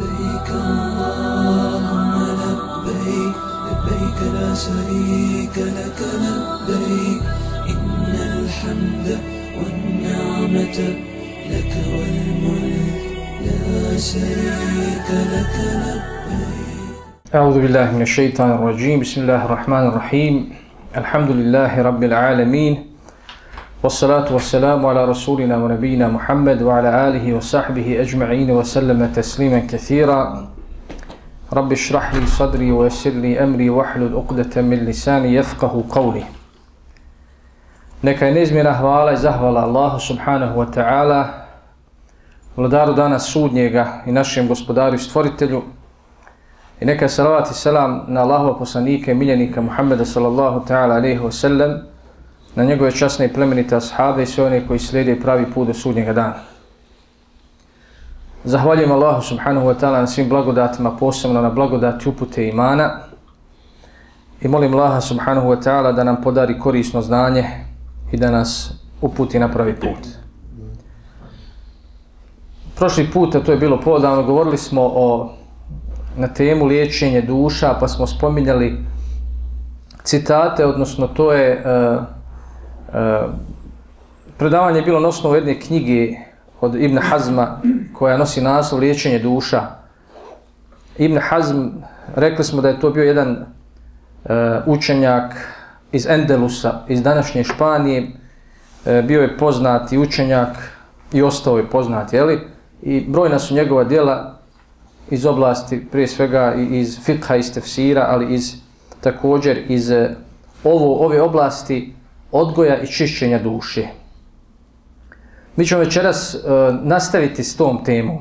لبيك اللهم لبيك لبيك لا شريك لك لبيك. إن الحمد والنعمة لك والملك لا شريك لك لبيك. أعوذ بالله من الشيطان الرجيم. بسم الله الرحمن الرحيم. الحمد لله رب العالمين. والصلاة والسلام على رسولنا ونبينا محمد وعلى آله وصحبه أجمعين وسلم تسليما كثيرا رب اشرح لي صدري ويسر لي أمري واحلل عقدة من لساني يفقه قولي Neka je neizmjena hvala i zahvala Allahu subhanahu wa ta'ala, vladaru dana sudnjega i našem gospodaru i stvoritelju, i neka je salavat i selam na Allahova poslanike, miljenika Muhammeda sallallahu ta'ala alaihi wa sallam, na njegove časne i plemenite ashabe i sve one koji slijede pravi put do sudnjega dana. Zahvaljujem Allahu subhanahu wa ta'ala na svim blagodatima, posebno na blagodati upute imana i molim Allaha subhanahu wa ta'ala da nam podari korisno znanje i da nas uputi na pravi put. Prošli put, a to je bilo podavno, govorili smo o na temu liječenje duša, pa smo spominjali citate, odnosno to je uh, uh, Eh, predavanje je bilo nosno u jedne knjige od Ibn Hazma koja nosi naslov liječenje duša. Ibn Hazm, rekli smo da je to bio jedan e, učenjak iz Endelusa, iz današnje Španije, e, bio je poznati učenjak i ostao je poznat, jeli? I brojna su njegova dijela iz oblasti, prije svega iz fikha, iz tefsira, ali iz također iz ovo, ove oblasti odgoja i čišćenja duše. Mi ćemo večeras e, nastaviti s tom temom.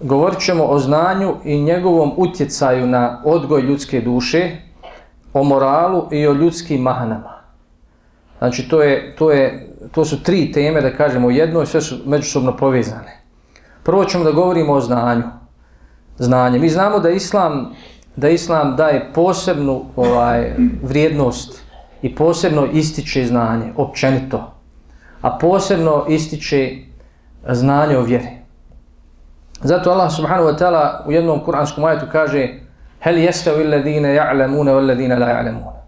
Govorit ćemo o znanju i njegovom utjecaju na odgoj ljudske duše, o moralu i o ljudskim mahanama. Znači, to, je, to, je, to su tri teme, da kažemo, jedno i sve su međusobno povezane. Prvo ćemo da govorimo o znanju znanje. Mi znamo da islam da islam daje posebnu ovaj vrijednost i posebno ističe znanje općenito. A posebno ističe znanje o vjeri. Zato Allah subhanahu wa ta'ala u jednom kuranskom ajetu kaže Hel yastawi alladhina ja'lemune wal ladina la ja'lemune.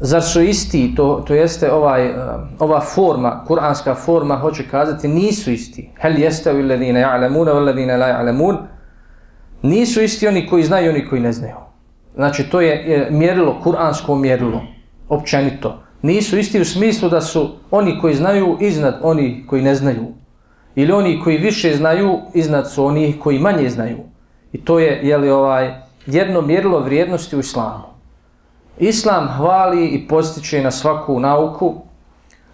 Zar su isti, to, to jeste ovaj, eh, ova forma, kuranska forma, hoće kazati, nisu isti. Hel yastawi alladhina ja'lemune wal ladina la ya'lamun. Nisu isti oni koji znaju i oni koji ne znaju. Znači, to je mjerilo, kuransko mjerilo, općenito. Nisu isti u smislu da su oni koji znaju iznad oni koji ne znaju. Ili oni koji više znaju iznad su oni koji manje znaju. I to je jeli, ovaj, jedno mjerilo vrijednosti u islamu. Islam hvali i postiče na svaku nauku,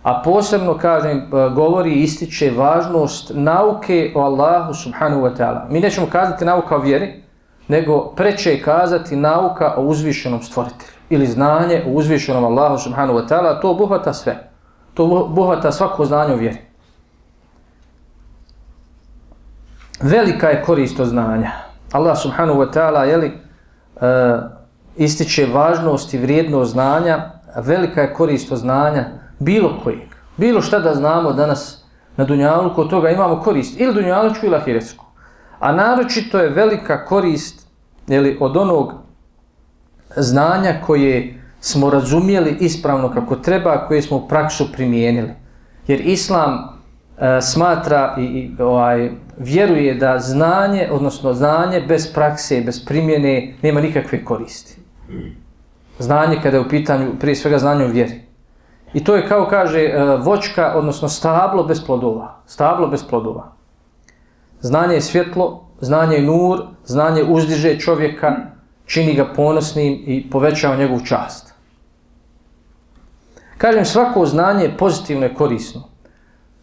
a posebno, kažem, e, govori i ističe važnost nauke o Allahu subhanahu wa ta'ala. Mi nećemo kazati nauka o vjeri, nego preće je kazati nauka o uzvišenom stvoritelju ili znanje u uzvišenom Allahu subhanahu wa ta'ala, to obuhvata sve. To obuhvata svako znanje u vjeri. Velika je korist od znanja. Allah subhanahu wa ta'ala je li e, ističe važnost i vrijednost znanja, velika je korist od znanja, bilo kojeg, bilo šta da znamo danas na Dunjaluku, od toga imamo korist, ili Dunjalučku ili Ahiretsku. A naročito je velika korist jeli, od onog znanja koje smo razumijeli ispravno kako treba, koje smo u praksu primijenili. Jer Islam e, smatra i, i ovaj, vjeruje da znanje, odnosno znanje bez prakse, bez primjene, nema nikakve koristi. Znanje kada je u pitanju, prije svega znanje u vjeri. I to je kao kaže e, vočka, odnosno stablo bez plodova. Stablo bez plodova. Znanje je svjetlo, znanje je nur, znanje uzdiže čovjeka, čini ga ponosnim i povećava njegovu čast. Kažem, svako znanje je pozitivno i korisno.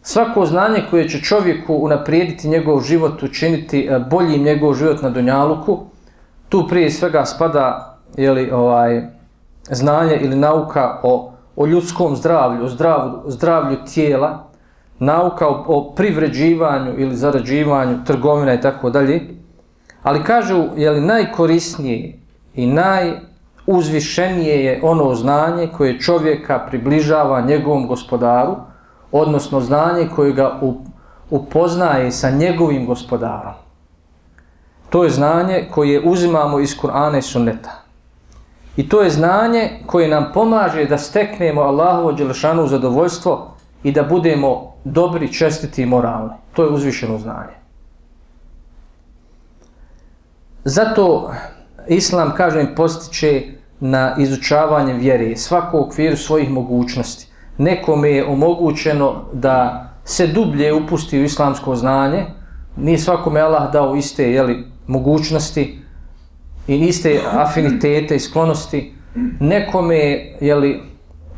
Svako znanje koje će čovjeku unaprijediti njegov život, učiniti eh, boljim njegov život na Dunjaluku, tu prije svega spada jeli, ovaj, znanje ili nauka o o ljudskom zdravlju, o zdravlju, zdravlju tijela, nauka o, o privređivanju ili zarađivanju, trgovina i tako dalje. Ali kažu, je li najkorisnije i najuzvišenije je ono znanje koje čovjeka približava njegovom gospodaru, odnosno znanje koje ga upoznaje sa njegovim gospodarom. To je znanje koje uzimamo iz Kur'ana i Sunneta. I to je znanje koje nam pomaže da steknemo Allahovo Đelešanu zadovoljstvo i da budemo dobri, čestiti i moralni. To je uzvišeno znanje. Zato Islam, kažem, postiče na izučavanje vjere, svako u okviru svojih mogućnosti. Nekome je omogućeno da se dublje upusti u islamsko znanje, nije svakome Allah dao iste jeli, mogućnosti i iste afinitete i sklonosti. Nekome je, jeli,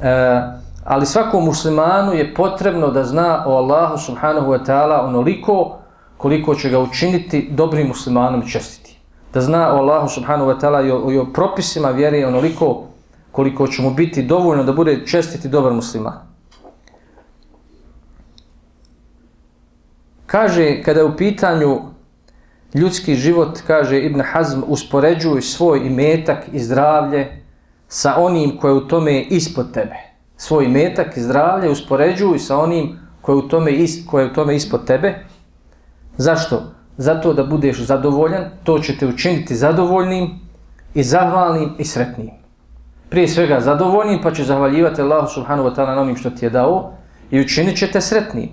e, ali svakom muslimanu je potrebno da zna o Allahu subhanahu wa ta'ala onoliko koliko će ga učiniti dobrim muslimanom i čestiti. Da zna o Allahu subhanahu wa ta'ala i, i o propisima vjere onoliko koliko će mu biti dovoljno da bude čestiti dobar musliman. Kaže, kada je u pitanju ljudski život, kaže Ibn Hazm, uspoređuj svoj imetak i zdravlje sa onim koje u tome je ispod tebe. Svoj imetak i zdravlje uspoređuj sa onim koje u tome, is, koje u tome ispod tebe. Zašto? Zato da budeš zadovoljan, to će te učiniti zadovoljnim i zahvalnim i sretnim. Prije svega zadovoljnim, pa će zahvaljivati Allah subhanahu wa ta'ala na onim što ti je dao i učinit će te sretnim.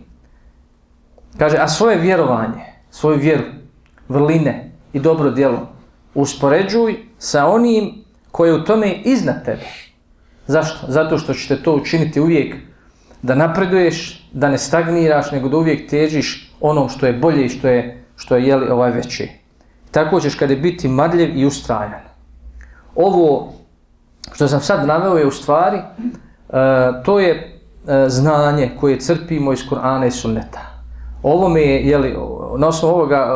Kaže, a svoje vjerovanje, svoju vjeru, vrline i dobro djelo uspoređuj sa onim koji je u tome iznad tebe. Zašto? Zato što ćete to učiniti uvijek da napreduješ, da ne stagniraš, nego da uvijek težiš onom što je bolje i što je, što je jeli, ovaj veći. Tako ćeš kada biti madljiv i ustrajan. Ovo što sam sad naveo je u stvari, e, to je e, znanje koje crpimo iz Kur'ana i Sunneta. Ovo mi je, jeli, na osnovu ovoga, e,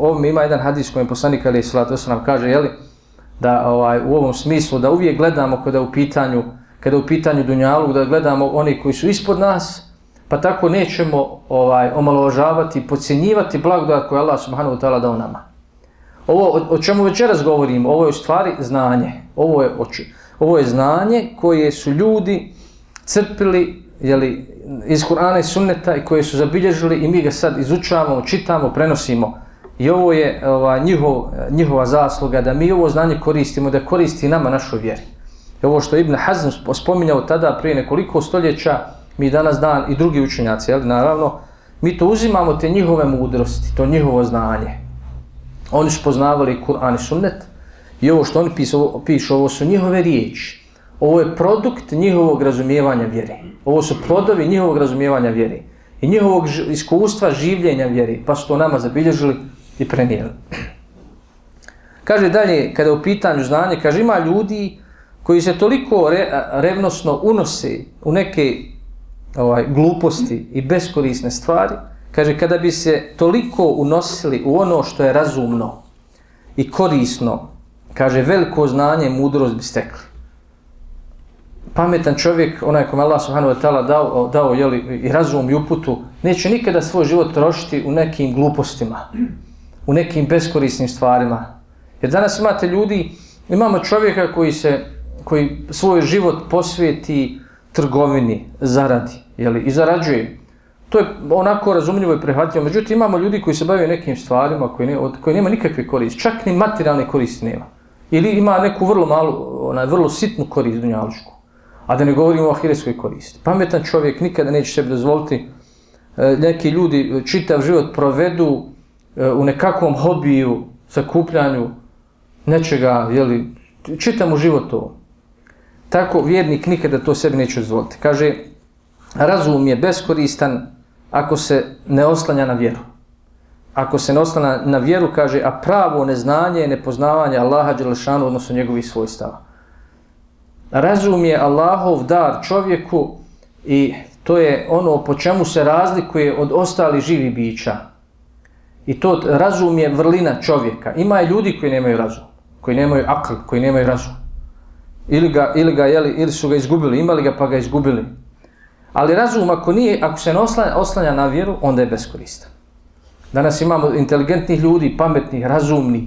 ovo mi ima jedan hadis kojem poslanik Ali Salatu nam kaže, jeli, da ovaj, u ovom smislu, da uvijek gledamo kada u pitanju, kada u pitanju Dunjalu, da gledamo oni koji su ispod nas, pa tako nećemo ovaj, omalovažavati, podcjenjivati blagodat koju Allah subhanahu wa ta'ala dao nama. Ovo, o, o čemu večeras govorimo, ovo je u stvari znanje. Ovo je, oči, ovo je znanje koje su ljudi crpili jeli, iz Kur'ana i Sunneta i koje su zabilježili i mi ga sad izučavamo, čitamo, prenosimo. I ovo je ova, njihov, njihova zasluga da mi ovo znanje koristimo, da koristi nama našoj vjeri. I ovo što Ibn Hazm spominjao tada prije nekoliko stoljeća, mi danas dan i drugi učenjaci, jel, naravno, mi to uzimamo te njihove mudrosti, to njihovo znanje. Oni su poznavali Kur'an i Sunnet i ovo što oni pisu, pišu ovo su njihove riječi. Ovo je produkt njihovog razumijevanja vjere. Ovo su plodovi njihovog razumijevanja vjere. I njihovog iskustva življenja vjere. Pa su to nama zabilježili i prenijeli. Kaže dalje, kada u pitanju znanje, kaže ima ljudi koji se toliko re, revnosno unose u neke ovaj, gluposti i beskorisne stvari, kaže kada bi se toliko unosili u ono što je razumno i korisno, kaže veliko znanje i mudrost bi stekli pametan čovjek, onaj kome Allah subhanahu wa ta'ala dao, dao jeli, i razum i uputu, neće nikada svoj život trošiti u nekim glupostima, u nekim beskorisnim stvarima. Jer danas imate ljudi, imamo čovjeka koji se koji svoj život posvijeti trgovini, zaradi, jeli, i zarađuje. To je onako razumljivo i prihvatljivo. Međutim, imamo ljudi koji se bavaju nekim stvarima koji, ne, od koje nema nikakve koristi, čak ni materijalne koristi nema. Ili ima neku vrlo malu, onaj, vrlo sitnu korist dunjalučku. A da ne govorimo o ahireskoj koristi. Pametan čovjek nikada neće sebi dozvoliti e, neki ljudi čitav život provedu e, u nekakvom hobiju, sakupljanju nečega, jeli, čitam u životu. Tako vjernik nikada to sebi neće dozvoliti. Kaže, razum je beskoristan ako se ne oslanja na vjeru. Ako se ne oslanja na vjeru, kaže, a pravo neznanje je nepoznavanje Allaha Đelešanu odnosno njegovih svojstava razum je Allahov dar čovjeku i to je ono po čemu se razlikuje od ostali živi bića. I to razum je vrlina čovjeka. Ima je ljudi koji nemaju razum, koji nemaju akl, koji nemaju razum. Ili, ga, ili, ga, jeli, ili su ga izgubili, imali ga pa ga izgubili. Ali razum ako, nije, ako se ne oslanja, oslanja na vjeru, onda je beskoristan. Danas imamo inteligentnih ljudi, pametnih, razumnih,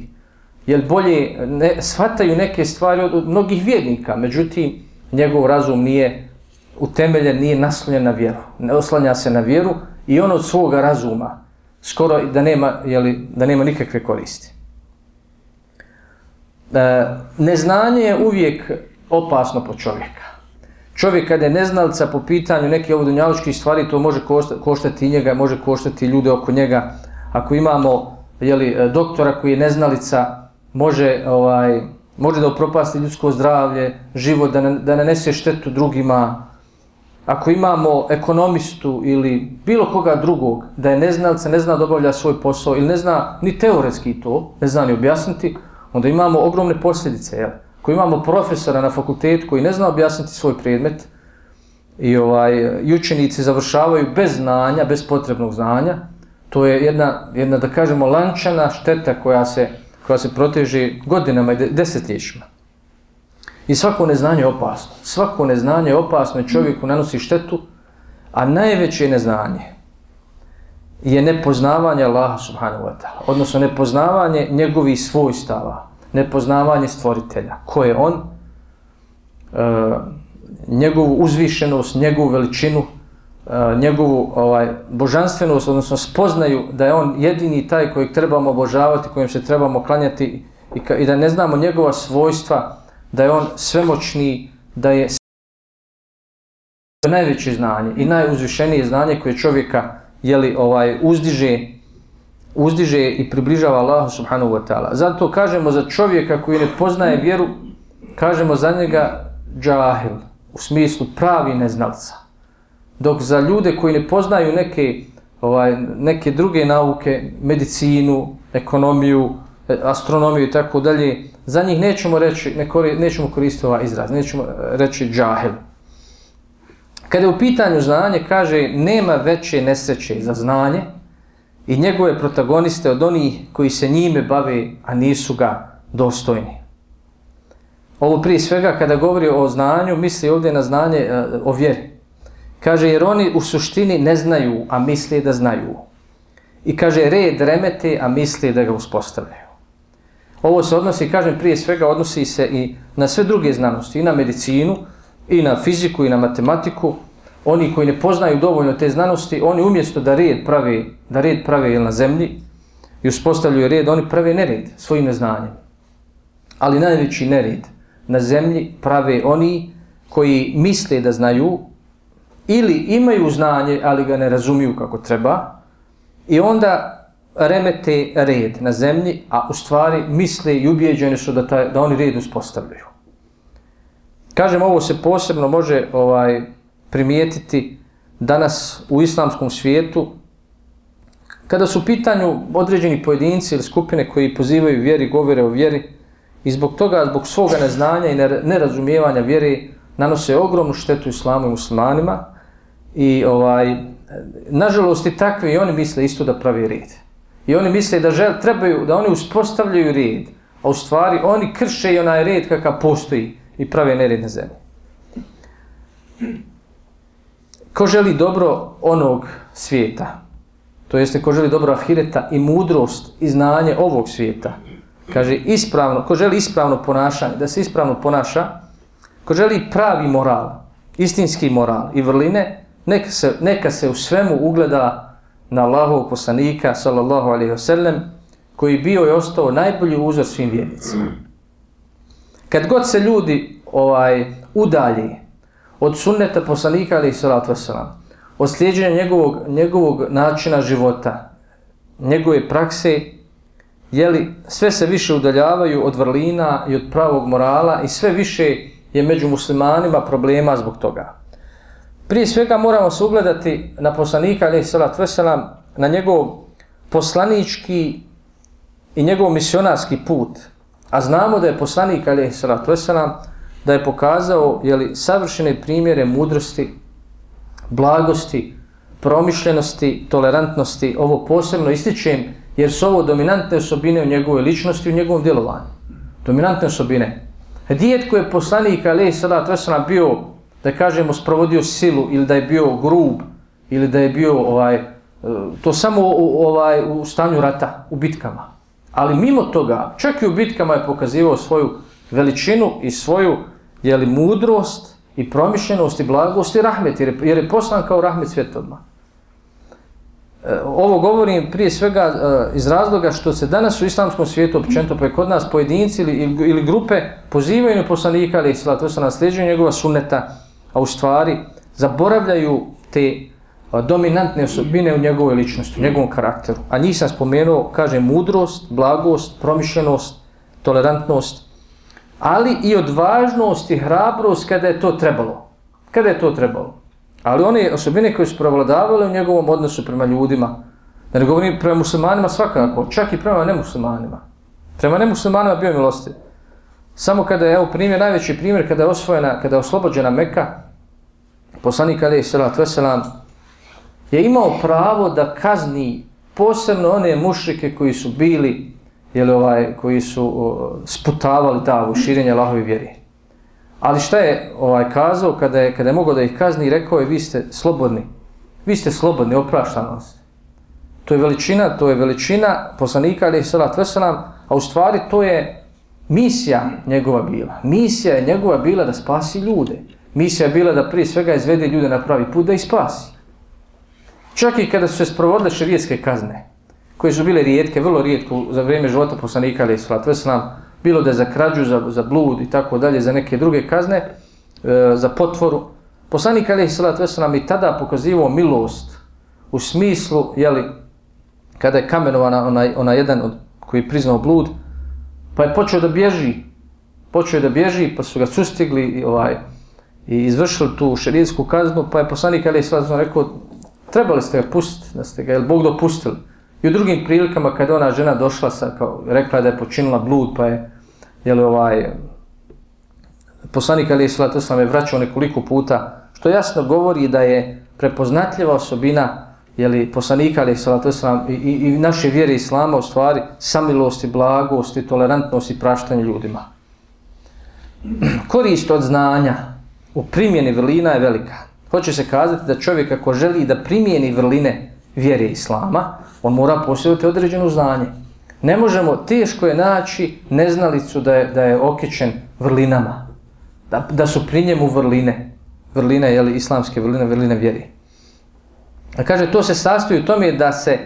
jer bolje ne, shvataju neke stvari od, od mnogih vjernika, međutim, njegov razum nije utemeljen, nije naslonjen na vjeru. Ne oslanja se na vjeru i on od svoga razuma skoro da nema, jeli, da nema nikakve koristi. E, neznanje je uvijek opasno po čovjeka. Čovjek kada je neznalica po pitanju neke ovodunjaličke stvari, to može koštati i njega, može koštati ljude oko njega. Ako imamo jeli, e, doktora koji je neznalica, može, ovaj, može da upropasti ljudsko zdravlje, život, da, ne, da nanese štetu drugima. Ako imamo ekonomistu ili bilo koga drugog, da je neznalica, ne zna da obavlja svoj posao ili ne zna ni teoretski to, ne zna ni objasniti, onda imamo ogromne posljedice. Jel? Koji imamo profesora na fakultetu koji ne zna objasniti svoj predmet i ovaj, učenici završavaju bez znanja, bez potrebnog znanja, to je jedna, jedna da kažemo, lančana šteta koja se, koja se proteže godinama i desetljećima. I svako neznanje je opasno. Svako neznanje je opasno i čovjeku nanosi štetu, a najveće neznanje je nepoznavanje Allaha subhanahu wa ta'ala, odnosno nepoznavanje njegovih svojstava, nepoznavanje stvoritelja. Ko je on? E, njegovu uzvišenost, njegovu veličinu, e, njegovu ovaj, božanstvenost, odnosno spoznaju da je on jedini taj kojeg trebamo obožavati, kojim se trebamo klanjati i, ka, i da ne znamo njegova svojstva, da je on svemoćni, da je najveće znanje i najuzvišenije znanje koje čovjeka jeli, ovaj, uzdiže uzdiže i približava Allahu subhanahu wa ta'ala. Zato kažemo za čovjeka koji ne poznaje vjeru, kažemo za njega džahil, u smislu pravi neznalca. Dok za ljude koji ne poznaju neke, ovaj, neke druge nauke, medicinu, ekonomiju, e, astronomiju i tako dalje, za njih nećemo reći, ne kori, nećemo koristiti ovaj izraz, nećemo e, reći džahil. Kada je u pitanju znanje, kaže, nema veće nesreće za znanje, i njegove protagoniste od onih koji se njime bave, a nisu ga dostojni. Ovo prije svega kada govori o znanju, misli ovdje na znanje e, o vjeri. Kaže, jer oni u suštini ne znaju, a misli da znaju. I kaže, red remete, a misli da ga uspostavljaju. Ovo se odnosi, kažem, prije svega odnosi se i na sve druge znanosti, i na medicinu, i na fiziku, i na matematiku, oni koji ne poznaju dovoljno te znanosti, oni umjesto da red prave, da red prave na zemlji i uspostavljaju red, oni prave nered svojim neznanjem. Ali najveći nered na zemlji prave oni koji misle da znaju ili imaju znanje, ali ga ne razumiju kako treba i onda remete red na zemlji, a u stvari misle i ubijeđeni su da, taj, da oni red uspostavljaju. Kažem, ovo se posebno može ovaj primijetiti danas u islamskom svijetu, kada su u pitanju određeni pojedinci ili skupine koji pozivaju vjeri, govore o vjeri, i zbog toga, zbog svoga neznanja i nerazumijevanja vjeri, nanose ogromnu štetu islamu i muslimanima, i ovaj, nažalost i takvi i oni misle isto da pravi red. I oni misle da žel, trebaju, da oni uspostavljaju red, a u stvari oni krše i onaj red kakav postoji i prave nered na zemlji. Ko želi dobro onog svijeta, to jeste ko želi dobro ahireta i mudrost i znanje ovog svijeta, kaže ispravno, ko želi ispravno ponašanje, da se ispravno ponaša, ko želi pravi moral, istinski moral i vrline, neka se, neka se u svemu ugleda na Allahovog poslanika, sallallahu alaihi wasallam, koji bio i ostao najbolji uzor svim vjernicima. Kad god se ljudi ovaj udalji od sunneta poslanika ali salatu wasalam, od slijedženja njegovog, njegovog načina života, njegove prakse, jeli, sve se više udaljavaju od vrlina i od pravog morala i sve više je među muslimanima problema zbog toga. Prije svega moramo se ugledati na poslanika ali salatu wasalam, na njegov poslanički i njegov misionarski put. A znamo da je poslanik ali salatu wasalam, da je pokazao jeli, savršene primjere mudrosti, blagosti, promišljenosti, tolerantnosti. Ovo posebno ističem jer su ovo dominantne osobine u njegovoj ličnosti i u njegovom djelovanju. Dominantne osobine. Dijet koji je poslanik Ali Sadat Vesana bio, da kažemo, sprovodio silu ili da je bio grub ili da je bio ovaj, to samo u, ovaj, u stanju rata, u bitkama. Ali mimo toga, čak i u bitkama je pokazivao svoju veličinu i svoju je li mudrost i promišljenost i blagost i rahmet, jer je, jer je poslan kao rahmet svjetovima. E, ovo govorim prije svega e, iz razloga što se danas u islamskom svijetu, općenito pa kod nas pojedinci ili, ili, ili grupe pozivaju na poslanika ali sila, to se nasljeđuje njegova suneta, a u stvari zaboravljaju te a, dominantne osobine u njegovoj ličnosti, u njegovom karakteru. A njih sam spomenuo, kaže, mudrost, blagost, promišljenost, tolerantnost, ali i odvažnost i hrabrost kada je to trebalo. Kada je to trebalo. Ali one osobine koje su prevladavale u njegovom odnosu prema ljudima, da ne govorim prema muslimanima svakako, čak i prema nemuslimanima. Prema nemuslimanima bio milosti. Samo kada je, evo primjer, najveći primjer, kada je osvojena, kada je oslobođena Meka, poslanik Ali Salat Veselam, je imao pravo da kazni posebno one mušrike koji su bili, jeli ovaj, koji su uh, sputavali u širenje Allahove vjeri. Ali šta je ovaj kazao kada je, kada je mogao da ih kazni, rekao je vi ste slobodni. Vi ste slobodni, opraštam vas. To je veličina, to je veličina poslanika ali salat veselam, a u stvari to je misija njegova bila. Misija je njegova bila da spasi ljude. Misija je bila da prije svega izvede ljude na pravi put da ih spasi. Čak i kada su se sprovodile širijetske kazne, koje su bile rijetke, vrlo rijetko za vrijeme života poslanika ali slat veslam, bilo da je za krađu, za, za blud i tako dalje, za neke druge kazne, e, za potvoru. Poslanik Ali slat veslam i tada pokazivao milost u smislu, jeli, kada je kamenovana onaj, onaj jedan od, koji je priznao blud, pa je počeo da bježi, počeo da bježi, pa su ga sustigli i, ovaj, i izvršili tu šerijsku kaznu, pa je poslanik Ali Salat rekao, trebali ste ga pustiti, da ste ga, jel Bog dopustili? I u drugim prilikama kada ona žena došla sa, kao, rekla da je počinila blud, pa je, jel ovaj, poslanik Ali Islata sam je vraćao nekoliko puta, što jasno govori da je prepoznatljiva osobina jeli, poslanika Ali Islata sam i, i, i naše vjere Islama u stvari samilost i blagost i tolerantnost i praštanje ljudima. Korist od znanja u primjeni vrlina je velika. Hoće se kazati da čovjek ako želi da primjeni vrline vjere Islama, on mora posjedati određeno znanje. Ne možemo, teško je naći neznalicu da je, da je okičen vrlinama. Da, da su pri njemu vrline. Vrline, jeli, islamske vrline, vrline vjeri. A kaže, to se sastoji u tome da se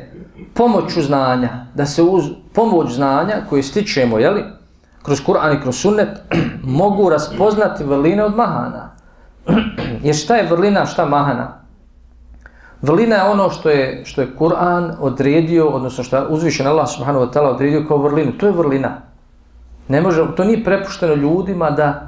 pomoću znanja, da se uz pomoć znanja koje stičemo, jeli, kroz Kur'an i kroz sunnet, mogu raspoznati vrline od mahana. Jer šta je vrlina, šta mahana? Vrlina je ono što je što je Kur'an odredio, odnosno što je uzvišen Allah subhanahu wa ta'ala odredio kao vrlinu. To je vrlina. Ne može, to nije prepušteno ljudima da,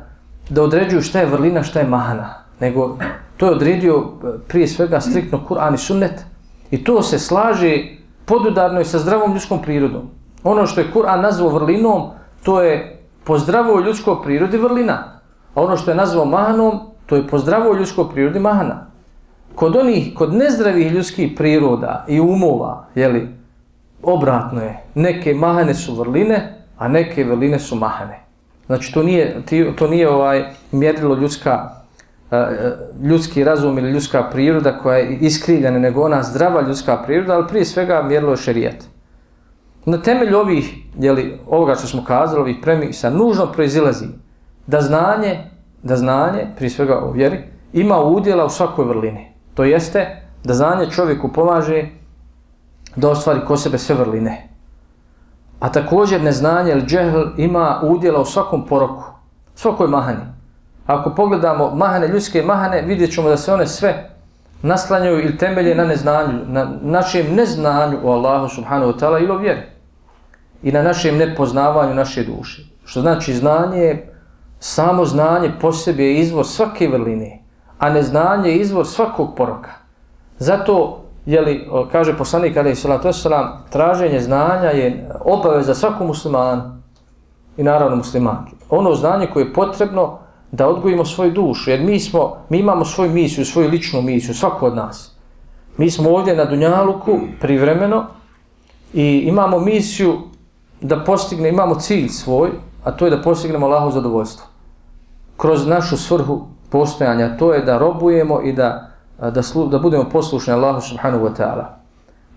da određuju šta je vrlina, šta je mahana. Nego to je odredio eh, prije svega striktno Kur'an i sunnet. I to se slaže podudarno i sa zdravom ljudskom prirodom. Ono što je Kur'an nazvao vrlinom, to je po zdravoj ljudskoj prirodi vrlina. A ono što je nazvao mahanom, to je po zdravoj ljudskoj prirodi mahana kod onih, kod nezdravih ljudskih priroda i umova, jeli, obratno je, neke mahane su vrline, a neke vrline su mahane. Znači, to nije, to nije ovaj mjerilo ljudska, e, e, ljudski razum ili ljudska priroda koja je iskrivljena, nego ona zdrava ljudska priroda, ali prije svega mjerilo šerijat. Na temelju ovih, jeli, ovoga što smo kazali, ovih premisa, nužno proizilazi da znanje, da znanje, prije svega o vjeri, ima udjela u svakoj vrlini. To jeste da znanje čovjeku pomaže da ostvari ko sebe sve vrline. A također neznanje ili džehl ima udjela u svakom poroku, svakoj mahani. Ako pogledamo mahane, ljudske mahane, vidjet ćemo da se one sve naslanjaju ili temelje na neznanju, na našem neznanju o Allahu subhanahu wa ta'ala ili o vjeri. I na našem nepoznavanju naše duše. Što znači znanje, samo znanje po sebi je izvor svake vrline a neznanje je izvor svakog poroka. Zato, jeli, kaže poslanik Ali Salatu Veselam, traženje znanja je obaveza svakom muslimanu i naravno muslimanki. Ono znanje koje je potrebno da odgojimo svoju dušu, jer mi, smo, mi imamo svoju misiju, svoju ličnu misiju, svako od nas. Mi smo ovdje na Dunjaluku privremeno i imamo misiju da postigne, imamo cilj svoj, a to je da postignemo Allahu zadovoljstvo. Kroz našu svrhu postojanja, to je da robujemo i da, da, slu, da budemo poslušni Allahu subhanahu wa ta'ala.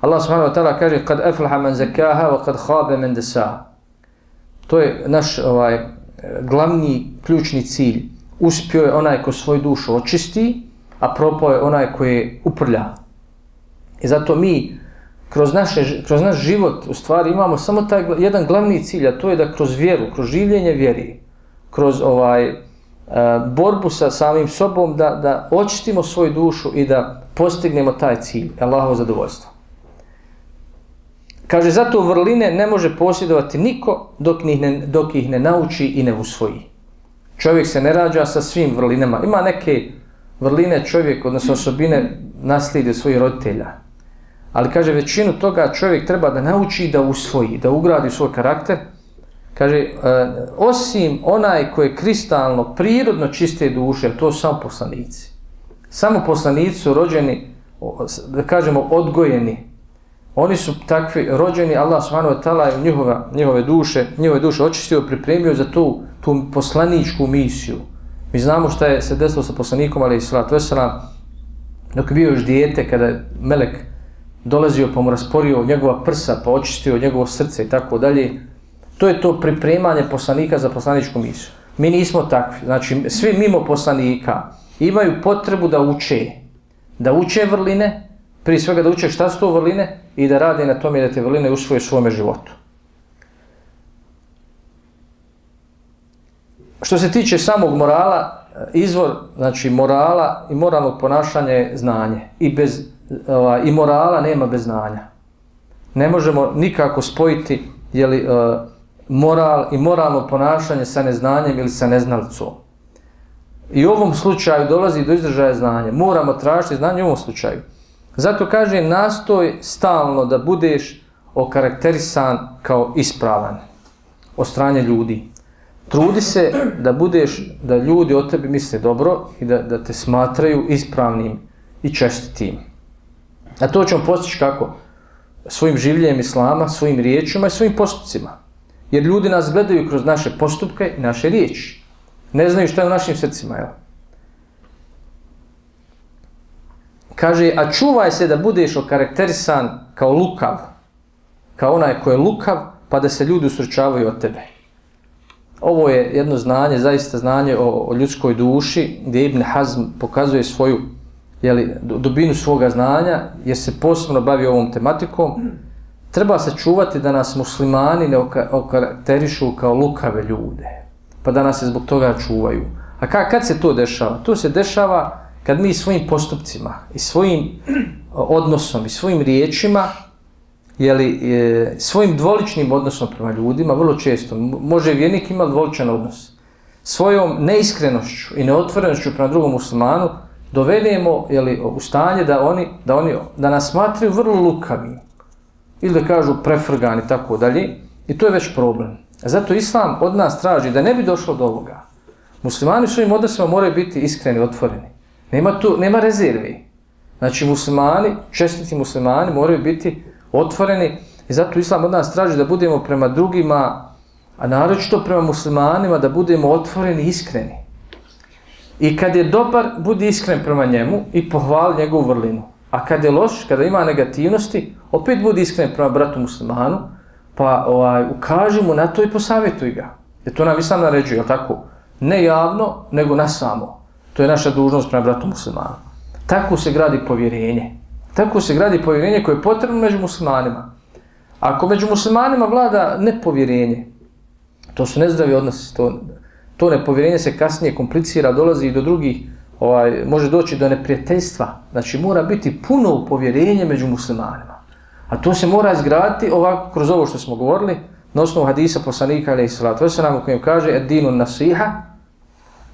Allah subhanahu wa ta'ala kaže kad aflaha man zakaha wa kad khabe man desaha. To je naš ovaj glavni ključni cilj. Uspio je onaj ko svoju dušu očisti, a propao je onaj koji uprlja. I zato mi kroz, naše, kroz naš život u stvari imamo samo taj jedan glavni cilj, a to je da kroz vjeru, kroz življenje vjeri, kroz ovaj E, borbu sa samim sobom, da, da očistimo svoju dušu i da postignemo taj cilj, Allahovo zadovoljstvo. Kaže, zato vrline ne može posjedovati niko dok ih, ne, dok ih ne nauči i ne usvoji. Čovjek se ne rađa sa svim vrlinama. Ima neke vrline čovjek, odnosno osobine, naslijede svojih roditelja. Ali kaže, većinu toga čovjek treba da nauči da usvoji, da ugradi svoj karakter. Kaže, e, osim onaj koji je kristalno, prirodno čiste duše, to su samo poslanici. Samo poslanici su rođeni, da kažemo, odgojeni. Oni su takvi rođeni, Allah subhanahu wa ta'ala je njihove, njihove duše, njihove duše očistio, pripremio za tu, tu poslaničku misiju. Mi znamo šta je se desilo sa poslanikom, ali i salatu wasalam, dok je bio još dijete, kada je Melek dolazio pa mu rasporio njegova prsa, pa očistio njegovo srce i tako dalje, to je to pripremanje poslanika za poslaničku misiju. Mi nismo takvi, znači svi mimo poslanika imaju potrebu da uče, da uče vrline, prije svega da uče šta su to vrline i da rade na tome da te vrline usvoje u svome životu. Što se tiče samog morala, izvor znači morala i moralnog ponašanja je znanje. I bez ovaj, i morala nema bez znanja. Ne možemo nikako spojiti je li, uh, moral i moralno ponašanje sa neznanjem ili sa neznalicom. I u ovom slučaju dolazi do izražaja znanja. Moramo tražiti znanje u ovom slučaju. Zato kaže nastoj stalno da budeš okarakterisan kao ispravan od strane ljudi. Trudi se da budeš, da ljudi o tebi misle dobro i da, da te smatraju ispravnim i čestitim. A to ćemo postići kako? Svojim življenjem Islama, svojim riječima i svojim postupcima. Jer ljudi nas gledaju kroz naše postupke i naše riječi. Ne znaju šta je u našim srcima, jel? Kaže, a čuvaj se da budeš okarakterisan kao lukav, kao onaj ko je lukav, pa da se ljudi usručavaju od tebe. Ovo je jedno znanje, zaista znanje o, o ljudskoj duši, gdje Ibn Hazm pokazuje svoju jeli, dubinu svoga znanja, jer se posebno bavi ovom tematikom. Treba se čuvati da nas muslimani ne okarakterišu kao lukave ljude, pa da nas se zbog toga čuvaju. A ka, kad se to dešava? To se dešava kad mi svojim postupcima i svojim odnosom i svojim riječima jeli, e, svojim dvoličnim odnosom prema ljudima, vrlo često, može vjernik ima dvoličan odnos, svojom neiskrenošću i neotvorenošću prema drugom muslimanu, dovedemo jeli, u stanje da oni, da oni da nas smatraju vrlo lukavim ili da kažu prefrgani tako dalje i to je već problem. Zato Islam od nas traži da ne bi došlo do ovoga. Muslimani svojim odnosima moraju biti iskreni, otvoreni. Nema tu, nema rezervi. Znači muslimani, čestiti muslimani moraju biti otvoreni i zato Islam od nas traži da budemo prema drugima, a naročito prema muslimanima, da budemo otvoreni i iskreni. I kad je dobar, budi iskren prema njemu i pohvali njegovu vrlinu. A kad je loš, kada ima negativnosti, opet budi iskren prema bratu muslimanu, pa ovaj, ukaži mu na to i posavjetuj ga. Jer to nam Islam naređuje, jel tako? Ne javno, nego na samo. To je naša dužnost prema bratu muslimanu. Tako se gradi povjerenje. Tako se gradi povjerenje koje je potrebno među muslimanima. Ako među muslimanima vlada nepovjerenje, to su nezdravi odnosi, to, to nepovjerenje se kasnije komplicira, dolazi i do drugih, ovaj, može doći do neprijateljstva. Znači mora biti puno povjerenje među muslimanima. A to se mora izgraditi ovako kroz ovo što smo govorili, na osnovu hadisa poslanika ili salatu wasalam u kojem kaže edinu nasiha,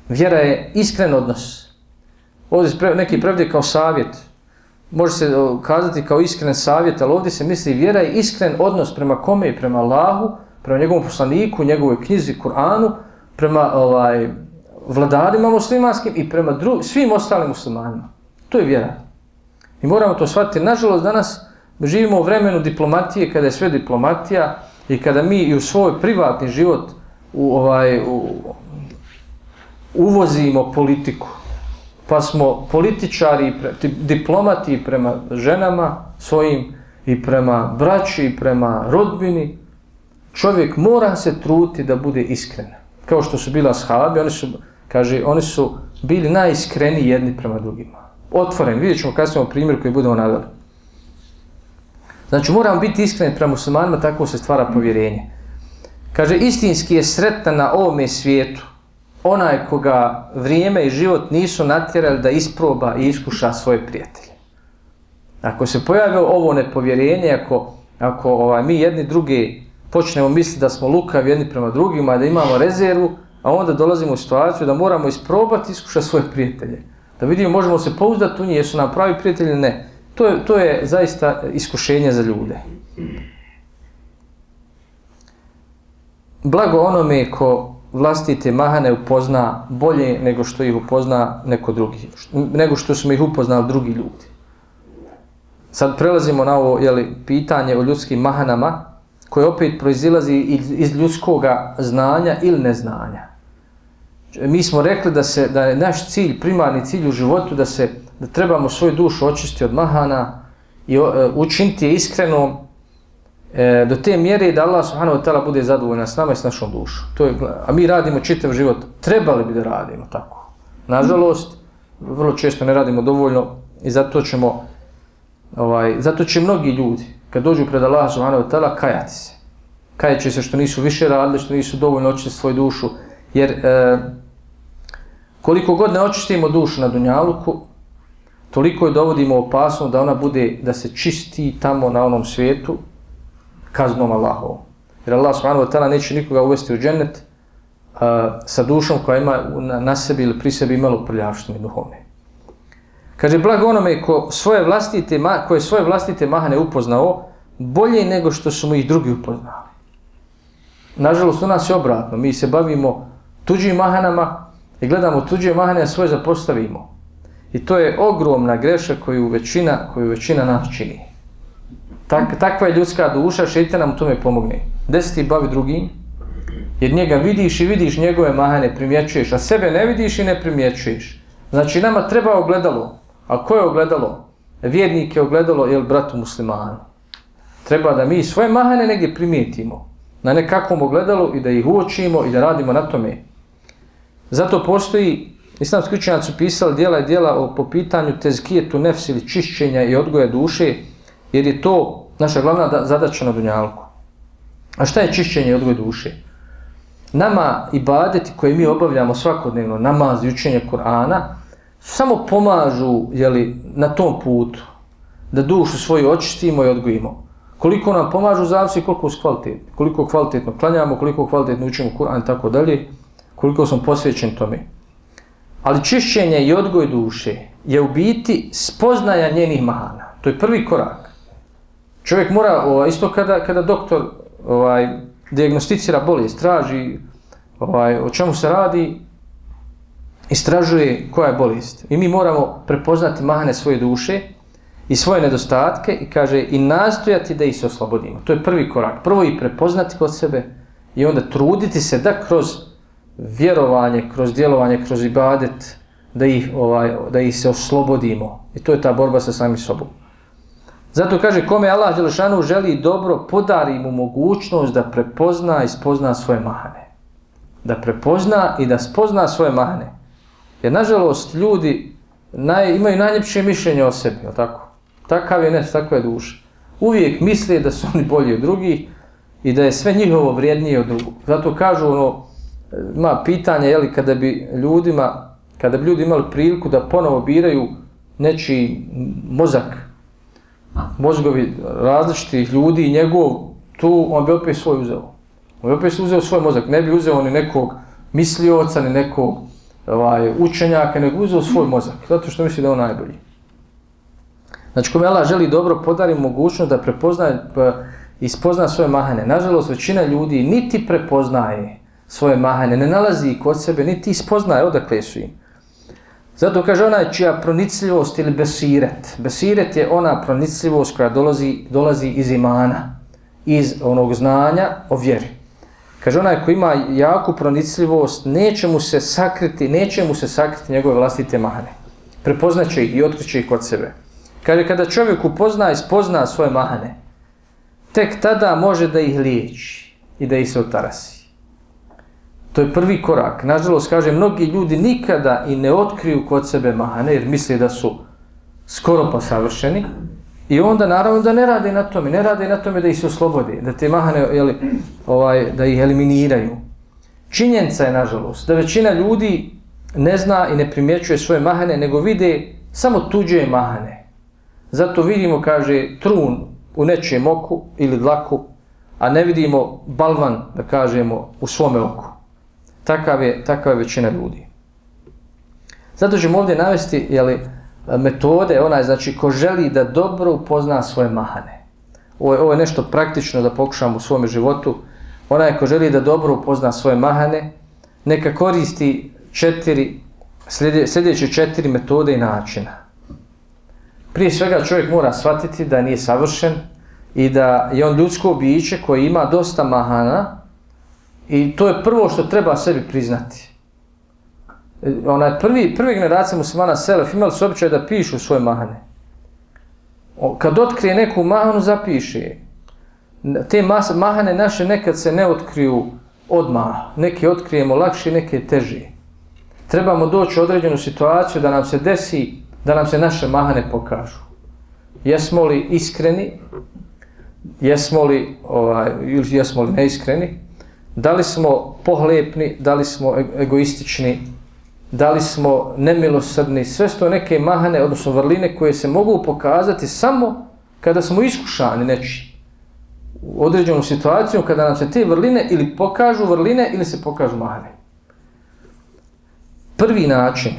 vjera je iskren odnos. Ovdje neki prevdje kao savjet, može se kazati kao iskren savjet, ali ovdje se misli vjera je iskren odnos prema kome i prema Allahu, prema njegovom poslaniku, njegovoj knjizi, Kur'anu, prema ovaj, vladarima muslimanskim i prema dru, svim ostalim muslimanima. To je vjera. I moramo to shvatiti. Nažalost, danas živimo u vremenu diplomatije, kada je sve diplomatija i kada mi i u svoj privatni život u, ovaj, u, uvozimo politiku. Pa smo političari, diplomati prema ženama svojim i prema braći i prema rodbini. Čovjek mora se truti da bude iskren. Kao što su bila shabi, oni su, kaže, oni su bili najiskreniji jedni prema drugima. Otvoren, vidjet ćemo kasnije primjer koji budemo nadali. Znači moramo biti iskreni prema muslimanima, tako se stvara povjerenje. Kaže, istinski je sretan na ovome svijetu onaj koga vrijeme i život nisu natjerali da isproba i iskuša svoje prijatelje. Ako se pojavio ovo nepovjerenje, ako, ako ovaj, mi jedni drugi počnemo misliti da smo lukavi jedni prema drugima, da imamo rezervu, a onda dolazimo u situaciju da moramo isprobati iskušati svoje prijatelje. Da vidimo, možemo se pouzdati u njih, jesu nam pravi prijatelji ili ne. To je, to je zaista iskušenje za ljude. Blago onome ko vlastite mahane upozna bolje nego što ih upozna neko drugi, nego što smo ih upoznali drugi ljudi. Sad prelazimo na ovo jeli, pitanje o ljudskim mahanama, koje opet proizilazi iz, iz ljudskog znanja ili neznanja. Mi smo rekli da se da je naš cilj, primarni cilj u životu, da se da trebamo svoju dušu očistiti od mahana i e, učiniti je iskreno e, do te mjere da Allah subhanahu wa ta'ala bude zadovoljan s nama i s našom dušom. To je, a mi radimo čitav život. Trebali bi da radimo tako. Nažalost, vrlo često ne radimo dovoljno i zato ćemo ovaj, zato će mnogi ljudi kad dođu pred Allah subhanahu wa ta'ala kajati se. Kajaće se što nisu više radili, što nisu dovoljno očistili svoju dušu. Jer e, koliko god ne očistimo dušu na Dunjaluku, toliko je dovodimo opasno da ona bude, da se čisti tamo na onom svijetu kaznom Allahovom. Jer Allah subhanahu wa ta'ala neće nikoga uvesti u džennet e, sa dušom koja ima na, na sebi ili pri sebi imalo prljavštine duhovne. Kaže, blago onome ko svoje vlastite, ma koje svoje vlastite mahane upoznao, bolje nego što su mu ih drugi upoznali. Nažalost, u nas je obratno. Mi se bavimo tuđim mahanama i gledamo tuđe mahane, a svoje zapostavimo. I to je ogromna greša koju većina, koju većina nas čini. Tak, takva je ljudska duša, šeite nam u tome pomogne. Gde se ti bavi drugim? Jer njega vidiš i vidiš njegove mahane, primjećuješ, a sebe ne vidiš i ne primjećuješ. Znači, nama treba ogledalo. A ko je ogledalo? Vjernik je ogledalo, jel, bratu muslimanu. Treba da mi svoje mahane negdje primijetimo. Na nekakvom ogledalu i da ih uočimo i da radimo na tome. Zato postoji, islamski učenjaci su pisali dijela i dijela o, po pitanju tezkijetu nefs ili čišćenja i odgoja duše, jer je to naša glavna zadaća na Dunjalku. A šta je čišćenje i odgoj duše? Nama i badeti koje mi obavljamo svakodnevno, namaz i učenje Kur'ana, samo pomažu jeli, na tom putu da dušu svoju očistimo i odgojimo. Koliko nam pomažu zavisi koliko su kvalitet, Koliko kvalitetno klanjamo, koliko kvalitetno učimo Kur'an i tako dalje, koliko smo posvećeni tome. Ali čišćenje i odgoj duše je u biti spoznaja njenih mahana. To je prvi korak. Čovjek mora, ovaj, isto kada, kada doktor ovaj, diagnosticira bolest, traži ovaj, o čemu se radi, istražuje koja je bolest. I mi moramo prepoznati mahane svoje duše i svoje nedostatke i kaže i nastojati da ih se oslobodimo. To je prvi korak. Prvo i prepoznati kod sebe i onda truditi se da kroz vjerovanje, kroz djelovanje, kroz ibadet, da ih, ovaj, da ih se oslobodimo. I to je ta borba sa samim sobom. Zato kaže, kome Allah Đelešanu želi dobro, podari mu mogućnost da prepozna i spozna svoje mahane. Da prepozna i da spozna svoje mahane. Jer, nažalost, ljudi naj, imaju najljepše mišljenje o sebi, o tako? Takav je nes, takva je duša. Uvijek misle da su oni bolji od drugih i da je sve njihovo vrijednije od drugog. Zato kažu, ono, ima pitanje, jeli, kada bi ljudima, kada bi ljudi imali priliku da ponovo biraju nečiji mozak, mozgovi različitih ljudi i njegov, tu on bi opet svoj uzeo. On bi opet uzeo svoj mozak, ne bi uzeo ni nekog mislioca, ni nekog ovaj, učenjaka, nego uzeo svoj mozak, zato što misli da je on najbolji. Znači, kome Allah želi dobro, podari mogućnost da prepozna pa, ispozna i spozna svoje mahane. Nažalost, većina ljudi niti prepoznaje svoje mahane, ne nalazi kod sebe, niti spoznaje odakle su im. Zato kaže ona čija pronicljivost ili besiret. Besiret je ona pronicljivost koja dolazi, dolazi iz imana, iz onog znanja o vjeri. Kaže onaj ko ima jaku pronicljivost, neće mu se sakriti, neće mu se sakriti njegove vlastite mahane. Prepoznaće ih i otkriće ih kod sebe. Kaže kada čovjek upozna i spozna svoje mahane, tek tada može da ih liječi i da ih se otarasi. To je prvi korak. Nažalost, kaže, mnogi ljudi nikada i ne otkriju kod sebe mahane, jer misle da su skoro pa savršeni I onda naravno da ne rade na tome, ne rade na tome da ih se oslobode, da te mahane, jeli, ovaj, da ih eliminiraju. Činjenica je, nažalost, da većina ljudi ne zna i ne primjećuje svoje mahane, nego vide samo tuđe mahane. Zato vidimo, kaže, trun u nečijem oku ili dlaku, a ne vidimo balvan, da kažemo, u svome oku. Takav je, takav je većina ljudi. Zato ćemo ovdje navesti jeli, metode, onaj, znači, ko želi da dobro upozna svoje mahane. Ovo je, ovo je nešto praktično da pokušam u svom životu. Onaj ko želi da dobro upozna svoje mahane, neka koristi četiri, sljedeće četiri metode i načina. Prije svega čovjek mora shvatiti da nije savršen i da je on ljudsko biće koje ima dosta mahana i to je prvo što treba sebi priznati ona prvi, prve generacija muslimana Selef imali su običaj da pišu svoje mahane. Kad otkrije neku mahanu, zapiše. Te mahane naše nekad se ne otkriju odmah. Neke otkrijemo lakše, neke teže. Trebamo doći u određenu situaciju da nam se desi da nam se naše mahane pokažu. Jesmo li iskreni, jesmo li, ovaj, jesmo li neiskreni, da li smo pohlepni, da li smo egoistični, da li smo nemilosrdni, sve sto neke mahane, odnosno vrline koje se mogu pokazati samo kada smo iskušani neči. U određenom situaciju kada nam se te vrline ili pokažu vrline ili se pokažu mahane. Prvi način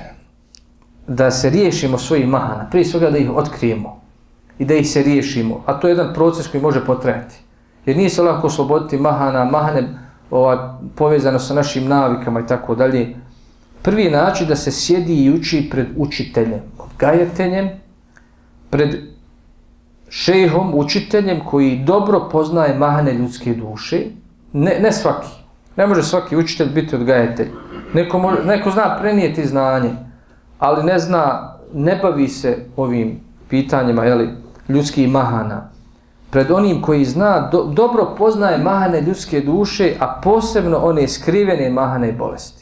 da se riješimo svojih mahana, prije svega da ih otkrijemo i da ih se riješimo, a to je jedan proces koji može potrajati. Jer nije se lako osloboditi mahana, mahane ovaj, povezano sa našim navikama i tako dalje. Prvi način da se sjedi i uči pred učiteljem, odgajateljem, pred šejhom, učiteljem koji dobro poznaje mahane ljudske duše, ne, ne svaki, ne može svaki učitelj biti odgajatelj. Neko, može, neko zna prenijeti znanje, ali ne zna, ne bavi se ovim pitanjima jeli, ljudskih mahana. Pred onim koji zna, do, dobro poznaje mahane ljudske duše, a posebno one skrivene mahane bolesti.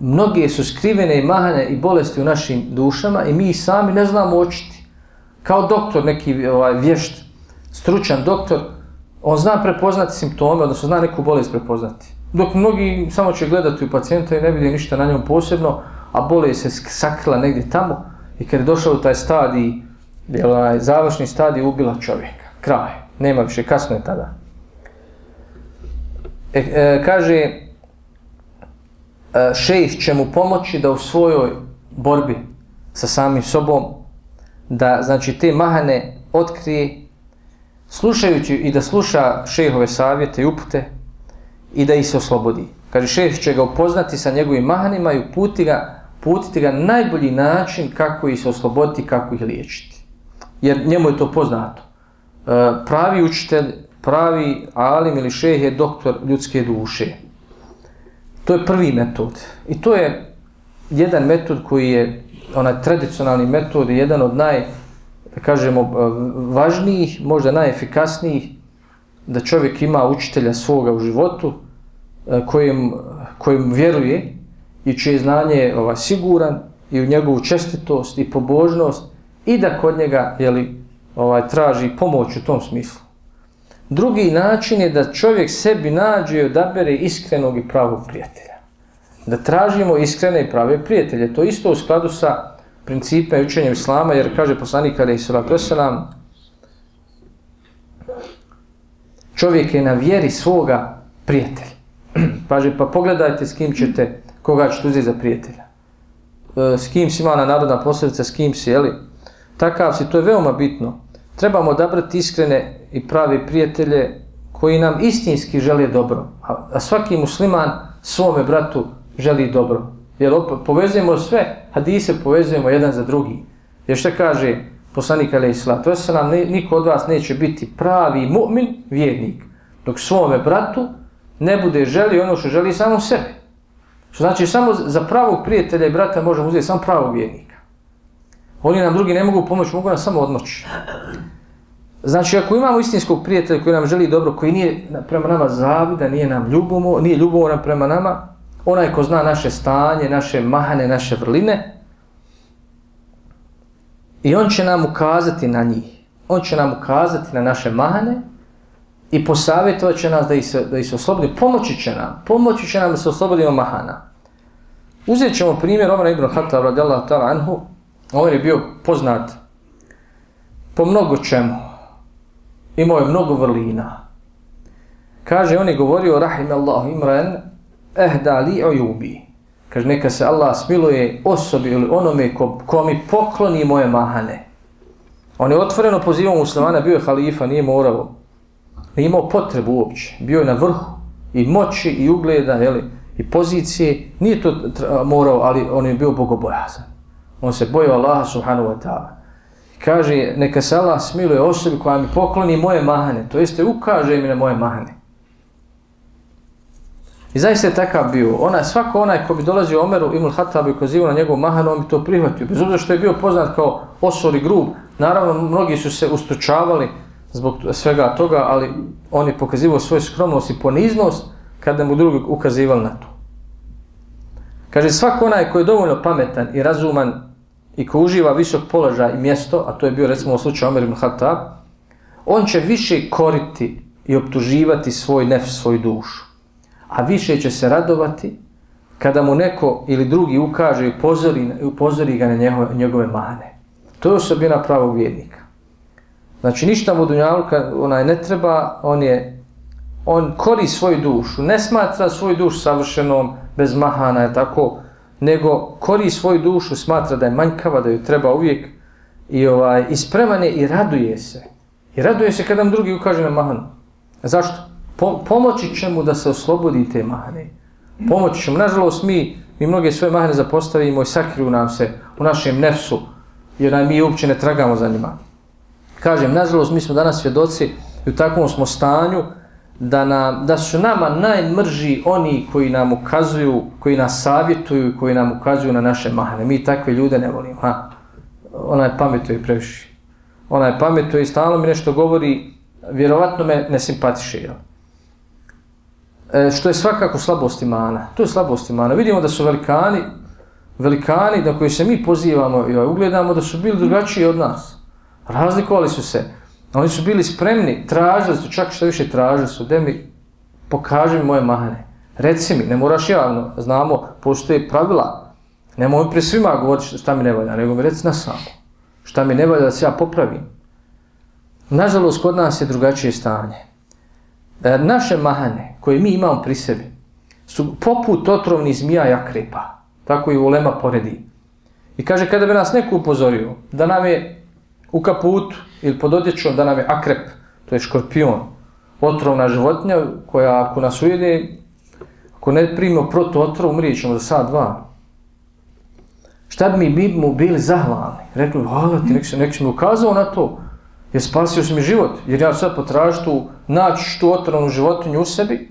Mnoge su skrivene mahane i bolesti u našim dušama i mi sami ne znamo očiti. Kao doktor, neki ovaj, vješt, stručan doktor, on zna prepoznati simptome, odnosno zna neku bolest prepoznati. Dok mnogi samo će gledati u pacijenta i ne vidi ništa na njom posebno, a bolest se sakrila negdje tamo i kad je došao u taj stadij, onaj završni stadij ubila čovjeka. Kraj. Nema više, kasno je tada. E, e, kaže, Eh, šejh će mu pomoći da u svojoj borbi sa samim sobom, da znači te mahane otkrije, slušajući i da sluša šejhove savjete i upute i da ih se oslobodi. Kaže, šejh će ga upoznati sa njegovim mahanima i uputi ga putiti ga najbolji način kako ih se osloboditi, kako ih liječiti. Jer njemu je to poznato. E, pravi učitelj, pravi alim ili šejh je doktor ljudske duše. To je prvi metod. I to je jedan metod koji je onaj tradicionalni metod, jedan od naj, da kažemo, važnijih, možda najefikasnijih, da čovjek ima učitelja svoga u životu, e, kojim, kojem, kojem vjeruje, i čije znanje je ovaj, siguran i u njegovu čestitost i pobožnost i da kod njega jeli, ovaj, traži pomoć u tom smislu. Drugi način je da čovjek sebi nađe i odabere iskrenog i pravog prijatelja. Da tražimo iskrene i prave prijatelje. To isto u skladu sa principima i učenjem Islama, jer kaže poslanik Ali Isalatu Veselam, čovjek je na vjeri svoga prijatelja. Paže, pa pogledajte s kim ćete koga ćete uzeti za prijatelja. E, s kim si imala narodna posljedica, s kim si, jeli? Takav si, to je veoma bitno. Trebamo odabrati iskrene i pravi prijatelje koji nam istinski žele dobro. A, a svaki musliman svome bratu želi dobro. Jer povezujemo sve, hadise povezujemo jedan za drugi. Jer što kaže poslanik Ali Isla, to se nam niko od vas neće biti pravi mu'min, vjernik, dok svome bratu ne bude želi ono što želi samo sebi. Što znači samo za pravog prijatelja i brata možemo uzeti samo pravog vjernika. Oni nam drugi ne mogu pomoći, mogu nam samo odmoći. Znači ako imamo istinskog prijatelja koji nam želi dobro, koji nije prema nama zavida, nije nam ljubomo, nije ljubomoran prema nama, onaj ko zna naše stanje, naše mahane, naše vrline, I on će nam ukazati na njih. On će nam ukazati na naše mahane i posavjetovat će nas da ih se, da ih se oslobodi. Pomoći će nam. Pomoći će nam da se oslobodimo mahana. Uzet ćemo primjer Omar ibn Khattab radijallahu ta'ala anhu. On je bio poznat po mnogo čemu. Imao je mnogo vrlina. Kaže, on je govorio, rahim Allahu imran, ehda li ojubi. Kaže, neka se Allah smiluje osobi ili onome ko, ko mi pokloni moje mahane. On je otvoreno pozivao muslimana, bio je halifa, nije morao. Nije imao potrebu uopće. Bio je na vrhu i moći i ugleda, jeli, i pozicije. Nije to morao, ali on je bio bogobojazan. On se bojao Allaha subhanahu wa ta'ala. Kaže, neka se Allah smiluje osobi koja mi pokloni moje mahane. To jeste, ukaže mi na moje mahane. I zaista je takav bio. Ona, svako onaj ko bi dolazio Omeru Ibn Hatab i kozivu na njegov mahanu, on bi to prihvatio. Bez obzira što je bio poznat kao osor i grub. Naravno, mnogi su se ustučavali zbog svega toga, ali on je pokazivao svoju skromnost i poniznost kada mu drugi ukazivali na to. Kaže, svako onaj ko je dovoljno pametan i razuman i ko uživa visok položaj i mjesto, a to je bio recimo u slučaju Omer ibn Khattab, on će više koriti i optuživati svoj nef, svoju dušu a više će se radovati kada mu neko ili drugi ukaže i upozori, upozori ga na njegove, njegove mane. To je osobina pravog vjernika. Znači ništa mu dunjaluka onaj ne treba, on je on kori svoju dušu, ne smatra svoju dušu savršenom, bez mahana, je tako, nego kori svoju dušu, smatra da je manjkava, da ju treba uvijek i ovaj ispreman je i raduje se. I raduje se kada mu drugi ukaže na mahanu. Zašto? pomoći će mu da se oslobodi te mahane. Pomoći će mu. Nažalost, mi, mi mnoge svoje mahane zapostavimo i sakriju nam se u našem nefsu, jer mi uopće ne tragamo za njima. Kažem, nažalost, mi smo danas svjedoci i u takvom smo stanju da, nam, da su nama najmrži oni koji nam ukazuju, koji nas savjetuju i koji nam ukazuju na naše mahane. Mi takve ljude ne volimo. Ha? Ona je pametuje previše. Ona je pametuje i stalno mi nešto govori, vjerovatno me ne simpatiše. Jel? e, što je svakako slabost imana. To je slabost imana. Vidimo da su velikani, velikani na koji se mi pozivamo i ugledamo da su bili drugačiji od nas. Razlikovali su se. Oni su bili spremni, tražili su, čak što više tražili su, da mi pokaži mi moje mahane. Reci mi, ne moraš javno, znamo, postoje pravila. Ne mogu pre svima govoriti šta mi ne valja, nego mi reci na samo. Šta mi ne valja da se ja popravim. Nažalost, kod nas je drugačije stanje. E, naše mahane koje mi imamo pri sebi su poput otrovni zmija i akrepa. Tako i ulema poredi. I kaže, kada bi nas neko upozorio da nam je u kaputu ili pod odjećom da nam je akrep, to je škorpion, otrovna životinja koja ako nas ujede, ako ne primimo protu otrov, umrijet ćemo za sad dva. Šta bi mi bi mu bili zahvalni? Rekli, hvala ti, nek se, nek se mi ukazao na to. Jer spasio si mi život. Jer ja sad potražu tu, naći tu otrovnu životinju u sebi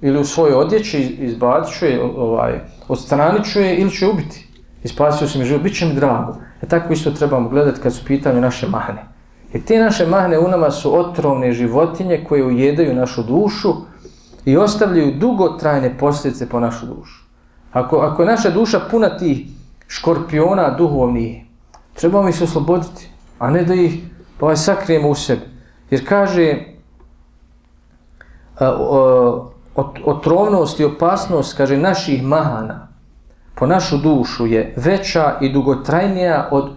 ili u svojoj odjeći, izbacit ću je, ovaj, odstranit ću je ili ću je ubiti. Ispasio spasio si mi život, bit će mi drago. E tako isto trebamo gledati kad su pitanje naše mahne. I te naše mahne u nama su otrovne životinje koje ujedaju našu dušu i ostavljaju dugotrajne posljedice po našu dušu. Ako, ako je naša duša puna tih škorpiona duhovnih, trebamo ih se osloboditi, a ne da ih ovaj sakrijemo u sebi. Jer kaže e, otrovnost i opasnost, kaže, naših mahana po našu dušu je veća i dugotrajnija od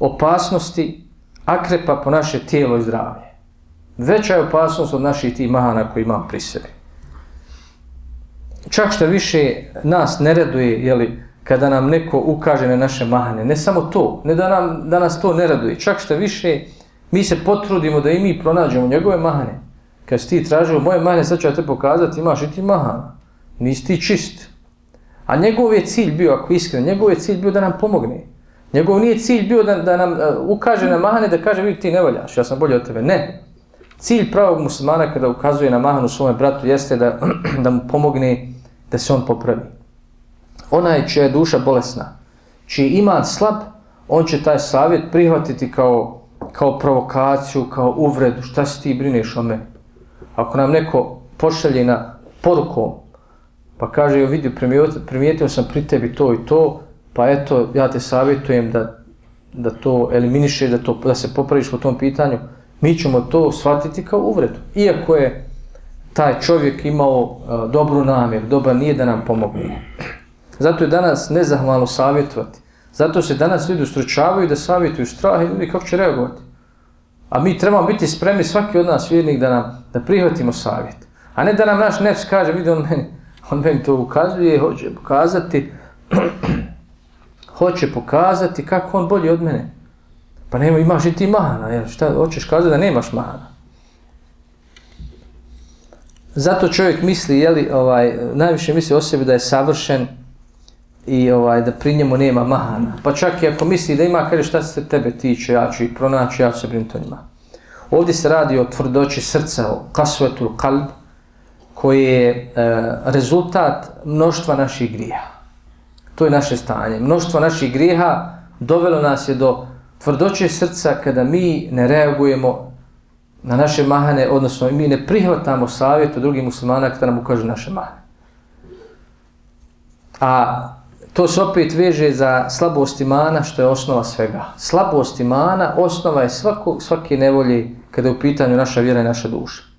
opasnosti akrepa po naše tijelo i zdravlje. Veća je opasnost od naših tih mahana koji imam pri sebi. Čak što više nas ne reduje, jeli, kada nam neko ukaže na naše mahane. Ne samo to, ne da, nam, da nas to ne raduje. Čak što više Mi se potrudimo da i mi pronađemo njegove mahane. Kad si ti tražio moje mahane, sad ću ja te pokazati, imaš i ti mahana. Nisi ti čist. A njegov je cilj bio, ako iskreno, njegov je cilj bio da nam pomogne. Njegov nije cilj bio da, da nam uh, ukaže na mahane, da kaže, vidi, ti ne valjaš, ja sam bolji od tebe. Ne. Cilj pravog muslimana kada ukazuje na mahanu svome bratu jeste da, da mu pomogne da se on popravi. Onaj čija je duša bolesna, čiji iman slab, on će taj savjet prihvatiti kao kao provokaciju, kao uvredu, šta si ti brineš o meni? Ako nam neko pošalje na porukom, pa kaže, jo vidi, primijetio sam pri tebi to i to, pa eto, ja te savjetujem da da to eliminiše, da, to, da se popraviš po tom pitanju, mi ćemo to shvatiti kao uvredu. Iako je taj čovjek imao a, dobru namjer, dobar nije da nam pomogne. Zato je danas nezahvalno savjetovati. Zato se danas ljudi ustručavaju da savjetuju strah i ljudi kako će reagovati. A mi trebamo biti spremni svaki od nas vjernik da nam da prihvatimo savjet. A ne da nam naš nefs kaže, vidi on meni, on meni to ukazuje, hoće pokazati, hoće pokazati kako on bolji od mene. Pa nema, imaš i ti mahana, jel? Šta, hoćeš kazati da nemaš mahana? Zato čovjek misli, jeli, ovaj, najviše misli o sebi da je savršen i ovaj, da pri njemu nema mahana. Pa čak i ako misli da ima, kaže šta se tebe tiče, ja ću ih pronaći, ja ću se brinuti o njima. Ovdje se radi o tvrdoći srca, o kasvetul kalb, koje je e, rezultat mnoštva naših grija. To je naše stanje. Mnoštvo naših grijeha dovelo nas je do tvrdoće srca kada mi ne reagujemo na naše mahane, odnosno mi ne prihvatamo savjet od drugih muslimana kada nam ukažu naše mahane. A to se opet veže za slabost imana, što je osnova svega. Slabost imana, osnova je svako, svake nevolje kada je u pitanju naša vjera i naša duša.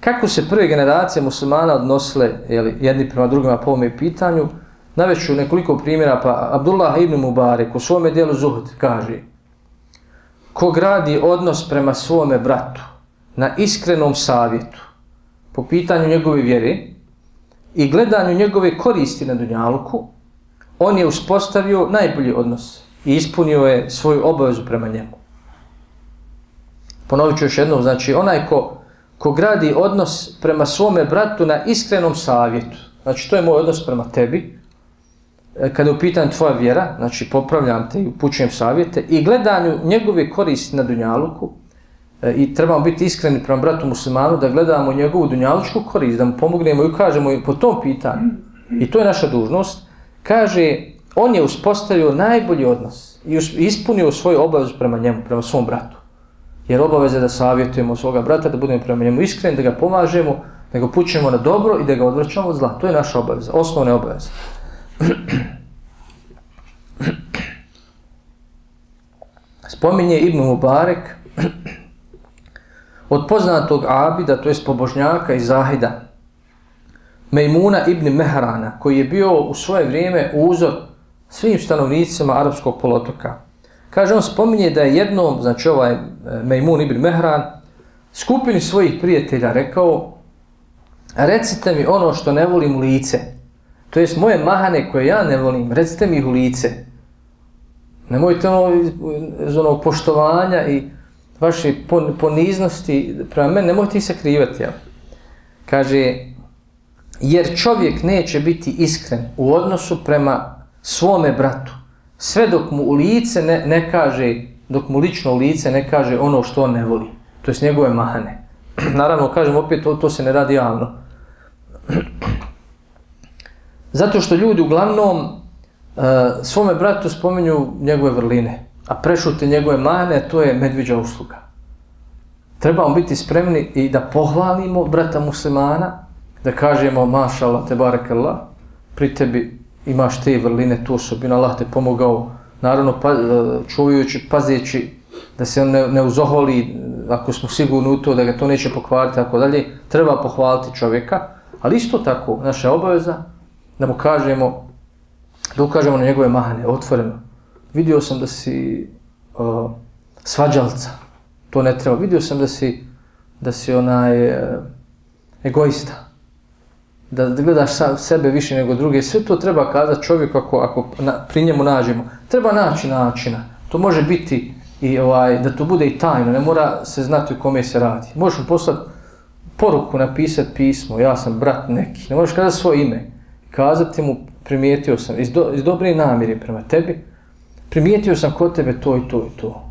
Kako se prve generacije muslimana odnosile jeli, jedni prema drugima po ovome pitanju, naveću nekoliko primjera, pa Abdullah ibn Mubarak u svome dijelu Zuhd kaže ko gradi odnos prema svome bratu na iskrenom savjetu po pitanju njegove vjere i gledanju njegove koristi na Dunjaluku, on je uspostavio najbolji odnos i ispunio je svoju obavezu prema njemu. Ponovit ću još jednom, znači onaj ko, ko gradi odnos prema svome bratu na iskrenom savjetu, znači to je moj odnos prema tebi, e, kada upitam tvoja vjera, znači popravljam te i upućujem savjete, i gledanju njegove koristi na Dunjaluku, e, i trebamo biti iskreni prema bratu muslimanu, da gledamo njegovu Dunjalučku korist, da mu pomognemo i kažemo po tom pitanju, i to je naša dužnost, kaže, on je uspostavio najbolji odnos i ispunio svoju obavezu prema njemu, prema svom bratu. Jer obaveza je da savjetujemo svoga brata, da budemo prema njemu iskreni, da ga pomažemo, da ga pućemo na dobro i da ga odvraćamo od zla. To je naša obaveza, osnovna obaveza. Spominje Ibn Mubarek od poznatog Abida, to je pobožnjaka i Zahida, Mejmuna ibn Mehrana, koji je bio u svoje vrijeme uzor svim stanovnicima arapskog polotoka. Kaže, on spominje da je jednom, znači ovaj e, Mejmun ibn Mehran, skupini svojih prijatelja rekao, recite mi ono što ne volim u lice. To jest moje mahane koje ja ne volim, recite mi ih u lice. Nemojte ono iz onog poštovanja i vaše poniznosti prema meni, nemojte ih sakrivati. Ja. Kaže, jer čovjek neće biti iskren u odnosu prema svome bratu, sve dok mu u lice ne, ne kaže, dok mu lično u lice ne kaže ono što on ne voli, to je njegove mahane. Naravno, kažem opet, to, to se ne radi javno. Zato što ljudi uglavnom uh, svome bratu spominju njegove vrline, a prešute njegove mahane, to je medviđa usluga. Trebamo biti spremni i da pohvalimo brata muslimana, da kažemo mašallah te barekallah pri tebi imaš te vrline tu osobinu, Allah te pomogao naravno pa, e, čuvajući pazeći da se on ne, ne uzoholi e, ako smo sigurni u to da ga to neće pokvariti tako dalje treba pohvaliti čovjeka ali isto tako naša obaveza da mu kažemo da ukažemo na njegove mahane otvoreno. Vidio sam da si uh, svađalca to ne treba. Vidio sam da si da si onaj uh, egoista da gledaš sebe više nego druge, sve to treba kazati čovjeku ako, ako na, pri njemu nađemo. Treba naći načina. To može biti i ovaj da to bude i tajno, ne mora se znati u kome se radi. Možeš mu poslati poruku, napisati pismo, ja sam brat neki. Ne možeš kazati svoje ime. Kazati mu, primijetio sam, iz, do, iz dobre namjere prema tebi, primijetio sam kod tebe to i to i to.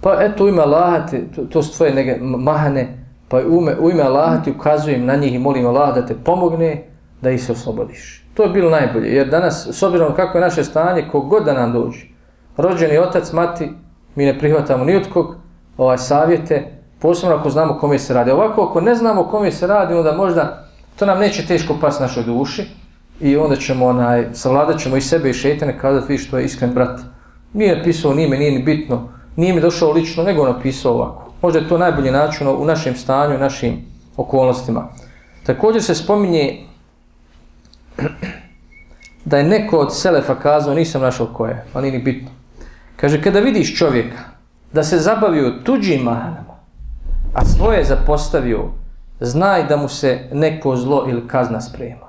Pa eto, ima lahate, to, to su tvoje nege, mahane, pa u ime, u ime Allaha ti ukazujem na njih i molim Allah da te pomogne da ih se oslobodiš. To je bilo najbolje, jer danas, s obzirom kako je naše stanje, kogod da nam dođe, rođeni otac, mati, mi ne prihvatamo ni od kog ovaj, savjete, posebno ako znamo kome se radi. Ovako, ako ne znamo kome se radi, onda možda to nam neće teško pas našoj duši i onda ćemo, onaj, savladat ćemo i sebe i šetene kazati vi što je iskren brat Nije napisao ni ime, nije ni bitno, nije mi došao lično, nego napisao ovako. Možda je to najbolji način u našem stanju, našim okolnostima. Također se spominje da je neko od Selefa kazao, nisam našao ko je, ali nije ni bitno. Kaže, kada vidiš čovjeka da se zabavio tuđim mahanama, a svoje zapostavio, znaj da mu se neko zlo ili kazna sprema.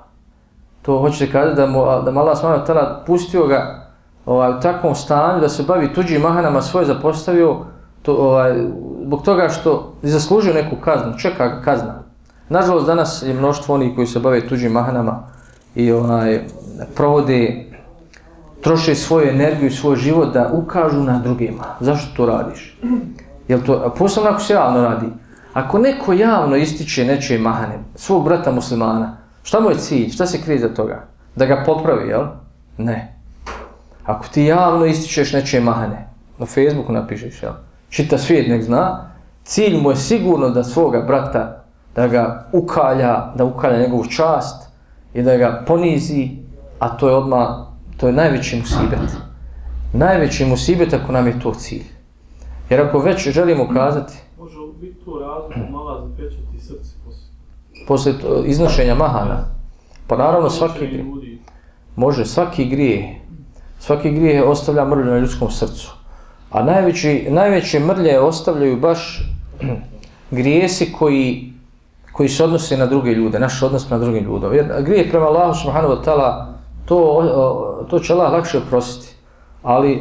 To hoće kazati da mu, da mu Allah s.w.t. pustio ga ovaj, u takvom stanju da se bavi tuđim mahanama, svoje zapostavio, to, ovaj, zbog toga što zaslužio neku kaznu, čeka ga kazna. Nažalost, danas je mnoštvo onih koji se bave tuđim mahanama i ovaj, provode, troše svoju energiju i svoj život da ukažu na drugima. Zašto to radiš? Jel to, posebno ako se javno radi, ako neko javno ističe nečije mahane, svog brata muslimana, šta mu je cilj, šta se krije za toga? Da ga popravi, jel? Ne. Ako ti javno ističeš nečije mahane, na Facebooku napišeš, jel? Čita svijet nek zna, cilj mu je sigurno da svoga brata, da ga ukalja, da ukalja njegovu čast i da ga ponizi, a to je odmah, to je najveći musibet. Najveći musibet ako nam je to cilj. Jer ako već želimo kazati... Može biti to razlog mala zapečati srce. Posle to, iznošenja mahana. Pa naravno svaki grije. Može, svaki grije. Svaki grije ostavlja mrlju na ljudskom srcu. A najveći, najveće mrlje ostavljaju baš grijesi koji, koji se odnose na druge ljude, naš odnos na druge ljude. Jer grije prema Allahu subhanahu wa ta'ala, to, to će Allah lakše oprostiti. Ali e,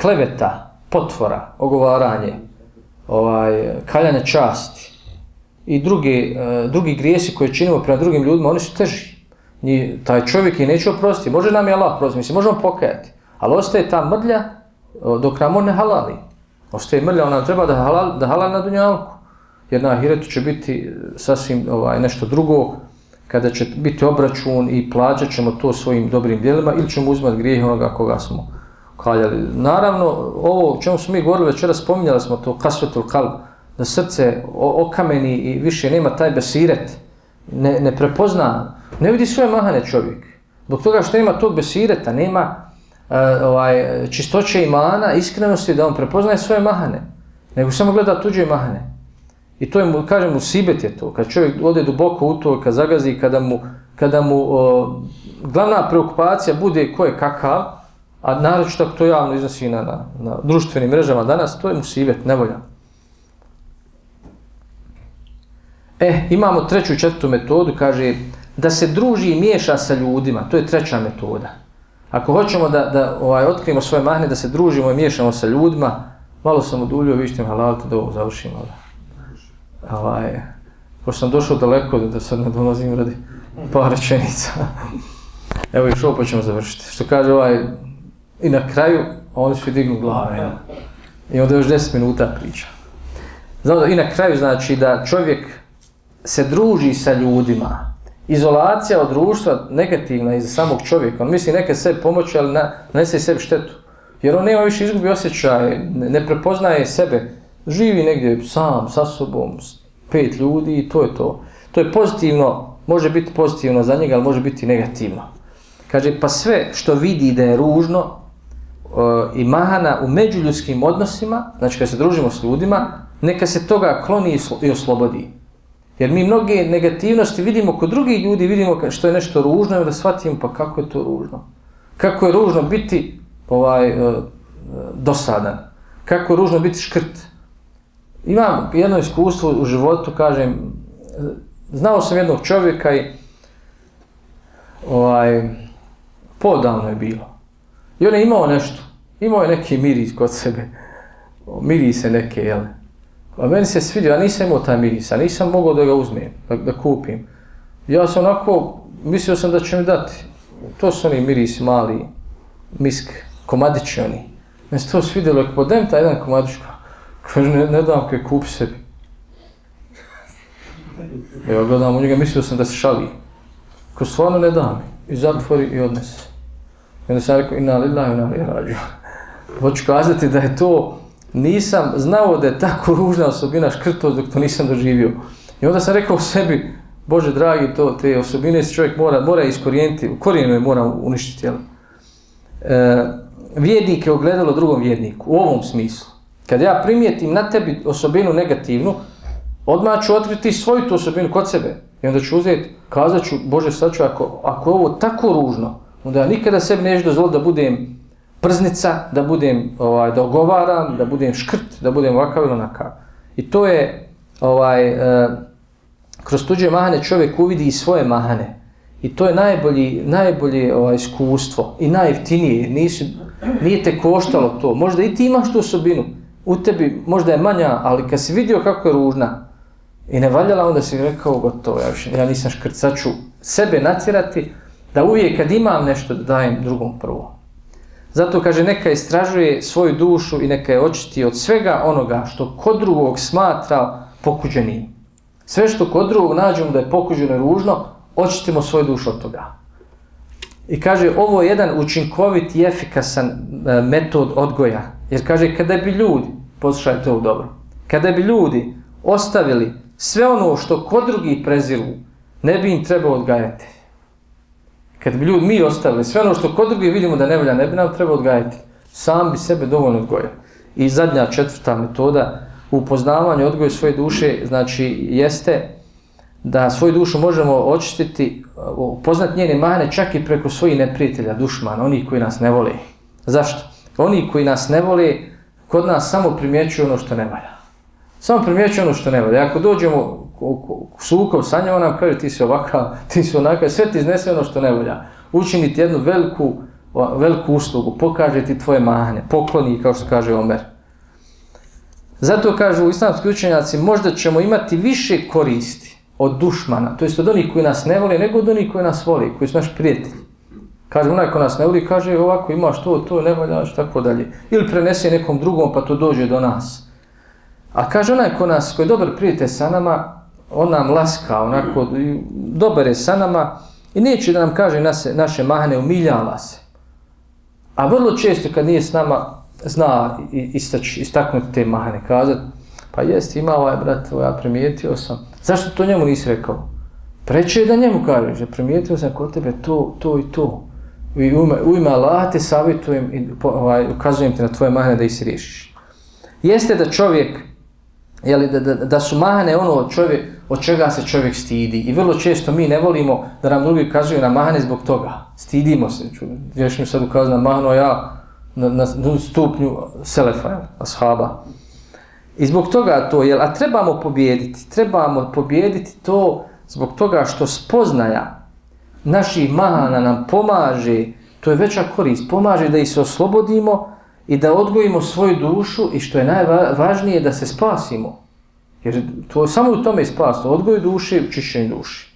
kleveta, potvora, ogovaranje, ovaj, kaljanje časti i drugi, e, drugi grijesi koje činimo prema drugim ljudima, oni su teži. Ni, taj čovjek je neće oprostiti. Može nam je Allah oprostiti, mislim, možemo pokajati. Ali ostaje ta mrlja dok nam on ne halali. Ostaje mrlja, on nam treba da halal, da halal na dunjalku. Jer na ahiretu će biti e, sasvim ovaj, nešto drugo, kada će biti obračun i plaćat ćemo to svojim dobrim dijelima ili ćemo uzmati grijeh onoga koga smo kaljali. Naravno, ovo o čemu smo mi govorili večera, spominjali smo to kasvetul kalb, da srce okameni i više nema taj besiret, ne, ne prepozna, ne vidi svoje mahane čovjek. Zbog toga što nema tog besireta, nema Eh, ovaj, čistoće imana, iskrenosti da on prepoznaje svoje mahane, nego samo gleda tuđe mahane. I to je, kažem, u sibet je to, kad čovjek ode duboko u to, kad zagazi, kada mu, kada mu o, glavna preokupacija bude ko je kakav, a naročito tako to javno iznosi na, na, na društvenim mrežama danas, to je musibet, nevolja. E, imamo treću i četvrtu metodu, kaže, da se druži i miješa sa ljudima, to je treća metoda. Ako hoćemo da, da ovaj, otkrijemo svoje mahne, da se družimo i miješamo sa ljudima, malo sam oduljio, vištim mi halalite da ovo završimo. ali, Ovaj, pošto sam došao daleko da sad ne dolazim radi par rečenica. Evo još ovo pa ćemo završiti. Što kaže ovaj, i na kraju, oni svi dignu glave. Ja. I onda još 10 minuta priča. Znači, I na kraju znači da čovjek se druži sa ljudima, izolacija od društva negativna iz samog čovjeka. On misli neke sebi pomoći, ali na, nese sebi štetu. Jer on nema više izgubi osjećaj, ne, ne prepoznaje sebe. Živi negdje sam, sa sobom, pet ljudi i to je to. To je pozitivno, može biti pozitivno za njega, ali može biti negativno. Kaže, pa sve što vidi da je ružno uh, i mahana u međuljudskim odnosima, znači kad se družimo s ljudima, neka se toga kloni i oslobodi. Jer mi mnoge negativnosti vidimo kod drugih ljudi, vidimo što je nešto ružno, da shvatimo pa kako je to ružno. Kako je ružno biti ovaj e, e, dosadan. Kako je ružno biti škrt. Imam jedno iskustvo u životu, kažem, e, znao sam jednog čovjeka i ovaj, podavno je bilo. I on je imao nešto. Imao je neki miris kod sebe. Mirise neke, jel? A meni se svidio, ja nisam imao taj miris, a nisam mogao da ga uzmem, da, da kupim. Ja sam onako, mislio sam da će mi dati. To su oni mirisi mali, misk, komadići oni. Meni se to svidjelo, ako podem pa taj jedan komadić, kaže, ne, ne dam kaj kupi sebi. Evo gledam u njega, mislio sam da se šali. Ko stvarno ne dam, i zatvori i odnese. I onda sam rekao, ina lillahi, ina lillahi rađu. Hoću pa kazati da je to, nisam znao da je tako ružna osobina škrtost dok to nisam doživio. I onda sam rekao sebi, Bože dragi, to, te osobine se čovjek mora, mora iskorijeniti, u korijenu je mora uništiti. Jel? E, vjernik je ogledalo drugom vjerniku, u ovom smislu. Kad ja primijetim na tebi osobinu negativnu, odmah ću otkriti svoju tu osobinu kod sebe. I onda ću uzeti, kazat ću, Bože, sad ću, ako, ako je ovo tako ružno, onda ja nikada sebi neću dozvoliti da budem prznica, da budem, ovaj, da ogovaram, da budem škrt, da budem ovakav ili onakav. I to je, ovaj, eh, kroz tuđe mahane čovjek uvidi i svoje mahane. I to je najbolji, najbolje ovaj, iskustvo i najjeftinije. Nisi, nije te koštalo to. Možda i ti imaš tu osobinu. U tebi možda je manja, ali kad si vidio kako je ružna i ne valjala, onda si rekao gotovo. Ja, više, ja nisam škrt, sad ću sebe nacirati da uvijek kad imam nešto da dajem drugom prvo. Zato kaže neka istražuje svoju dušu i neka je očiti od svega onoga što kod drugog smatra pokuđenim. Sve što kod drugog nađemo da je pokuđeno i ružno, očistimo svoju dušu od toga. I kaže, ovo je jedan učinkovit i efikasan e, metod odgoja. Jer kaže, kada bi ljudi, poslušajte ovo dobro, kada bi ljudi ostavili sve ono što kod drugih preziru, ne bi im trebao odgajati. Kad bi ljudi mi ostavili sve ono što kod drugih vidimo da ne volja, ne bi nam treba odgajati. Sam bi sebe dovoljno odgojio. I zadnja četvrta metoda u upoznavanju odgoju svoje duše, znači, jeste da svoju dušu možemo očistiti, upoznat njene mane čak i preko svojih neprijatelja, dušmana, onih koji nas ne vole. Zašto? Oni koji nas ne vole, kod nas samo primjećuju ono što ne valja. Samo primjećuju ono što ne valja. Ako dođemo sukov sa njom, ona kaže ti si ovakav, ti si onakav, sve ti iznese ono što ne volja. Učini ti jednu veliku, veliku uslugu, pokaže ti tvoje mahane, pokloni, kao što kaže Omer. Zato kažu islamski učenjaci, možda ćemo imati više koristi od dušmana, to jest od onih koji nas ne voli, nego od onih koji nas voli, koji su naš prijatelji. Kaže, onaj ko nas ne voli, kaže ovako, imaš to, to, ne valjaš, tako dalje. Ili prenese nekom drugom, pa to dođe do nas. A kaže, onaj ko nas, koji je dobar prijatelj sa nama, on nam laska, onako, dobar je sa nama i neće da nam kaže naše, naše mahne, umiljava se. A vrlo često kad nije s nama, zna istač, istaknuti te mahne, kazati, pa jest, ima ovaj brat, ja primijetio sam, Zašto to njemu nisi rekao? Preče je da njemu kažeš, ja primijetio sam kod tebe to, to i to. I u ime, u ime Allah te savjetujem i ovaj, ukazujem ti na tvoje mahne da ih se riješiš. Jeste da čovjek, jeli, da, da, da su mahane ono čovjek, od čega se čovjek stidi. I vrlo često mi ne volimo da nam drugi ukazuju na mahane zbog toga. Stidimo se. Još mi sad ukazuje na mahano, ja na, na stupnju selefa, ashaba. I zbog toga to, jel, a trebamo pobijediti, trebamo pobijediti to zbog toga što spoznaja naših mahana nam pomaže, to je veća korist, pomaže da ih se oslobodimo i da odgojimo svoju dušu i što je najvažnije da se spasimo. Jer to samo u tome je spas, odgoj duše i učišćenje duše.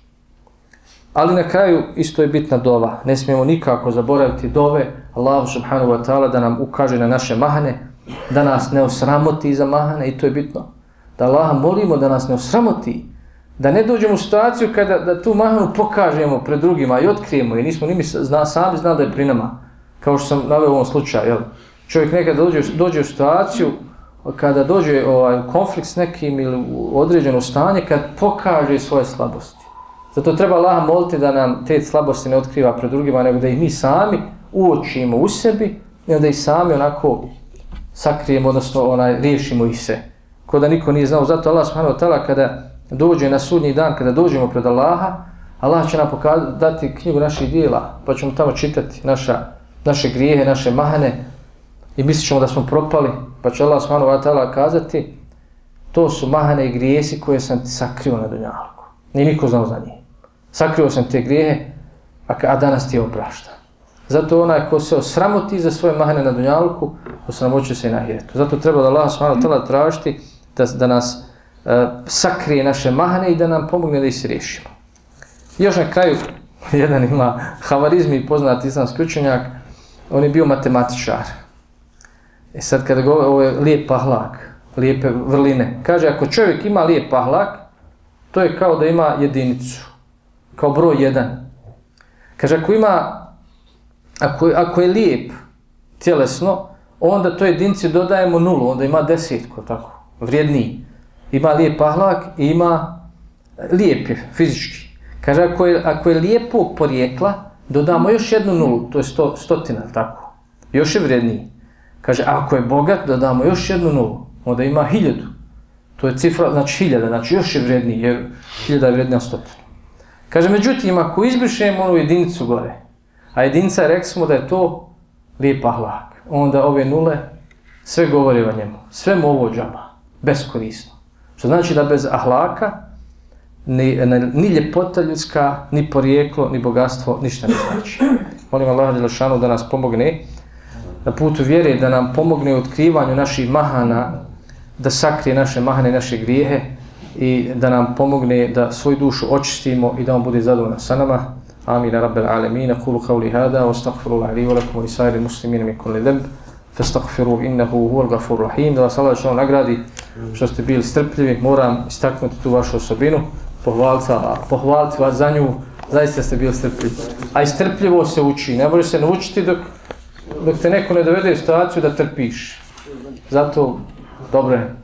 Ali na kraju isto je bitna dova. Ne smijemo nikako zaboraviti dove Allah subhanahu wa ta'ala da nam ukaže na naše mahane, da nas ne osramoti za mahane i to je bitno. Da Allaha molimo da nas ne osramoti, da ne dođemo u situaciju kada da tu mahanu pokažemo pred drugima i otkrijemo i nismo nimi zna, sami znali da je pri nama, kao što sam naveo u ovom slučaju. Jel? Čovjek nekad dođe, dođe u situaciju kada dođe ovaj, konflikt s nekim ili u određeno stanje, kad pokaže svoje slabosti. Zato treba Allah moliti da nam te slabosti ne otkriva pred drugima, nego da ih mi sami uočimo u sebi i da ih sami onako sakrijemo, odnosno onaj, riješimo ih se. Ko da niko nije znao. Zato Allah subhanahu wa ta'ala kada dođe na sudnji dan, kada dođemo pred Allaha, Allah će nam pokazati, dati knjigu naših dijela, pa ćemo tamo čitati naša, naše grijehe, naše mahane i mislit ćemo da smo propali, pa će Allah subhanahu wa ta'ala kazati to su mahane i grijesi koje sam ti sakrio na dunjalku. Nije niko znao za njih. Sakrio sam te grijehe, a, a danas ti je oprašta. Zato onaj ko se osramoti za svoje mahane na dunjalku, osramoće se i na hiretu. Zato treba da Allah subhanahu wa tražiti da, da nas uh, sakrije naše mahane i da nam pomogne da ih se riješimo. Još na kraju, jedan ima havarizmi poznati islamski učenjak, on je bio matematičar. E sad kada govore, ovo je lijep pahlak, lijepe vrline. Kaže, ako čovjek ima lijep pahlak, to je kao da ima jedinicu, kao broj jedan. Kaže, ako ima ako, ako je lijep tjelesno, onda to jedinici dodajemo nulu, onda ima desetko, tako, vrijedniji. Ima lijep ahlak i ima lijep je, fizički. Kaže, ako je, ako je lijepog porijekla, dodamo još jednu nulu, to je sto, stotina, tako. još je vrijedniji. Kaže, ako je bogat, da damo još jednu nulu, onda ima hiljadu. To je cifra, znači hiljada, znači još je vredniji, jer hiljada je vrednija stotinu. Kaže, međutim, ako izbrišemo onu jedinicu gore, a jedinica, rekli smo da je to lijep ahlak, onda ove nule sve govori o njemu, sve mu ovo džaba, beskorisno. Što znači da bez ahlaka ni, ni ljepota ljudska, ni porijeklo, ni bogatstvo, ništa ne znači. Molim Allah Đelešanu da nas pomogne na putu vjere, da nam pomogne u otkrivanju naših mahana, da sakrije naše mahane, naše grijehe i da nam pomogne da svoju dušu očistimo i da on bude zadovoljna sa nama. Amin, rabbel alemina, kulu kavli hada, wa li volakum i sajri muslimina mi kulli deb, fastakfiru innahu huval gafur rahim, da vas Allah što nagradi što ste bili strpljivi, moram istaknuti tu vašu osobinu, pohvaliti, pohvaliti vas za nju, zaista ste bili strpljivi. A strpljivo se uči, ne može se naučiti dok, dok te neko ne dovede u situaciju da trpiš. Zato, dobro je,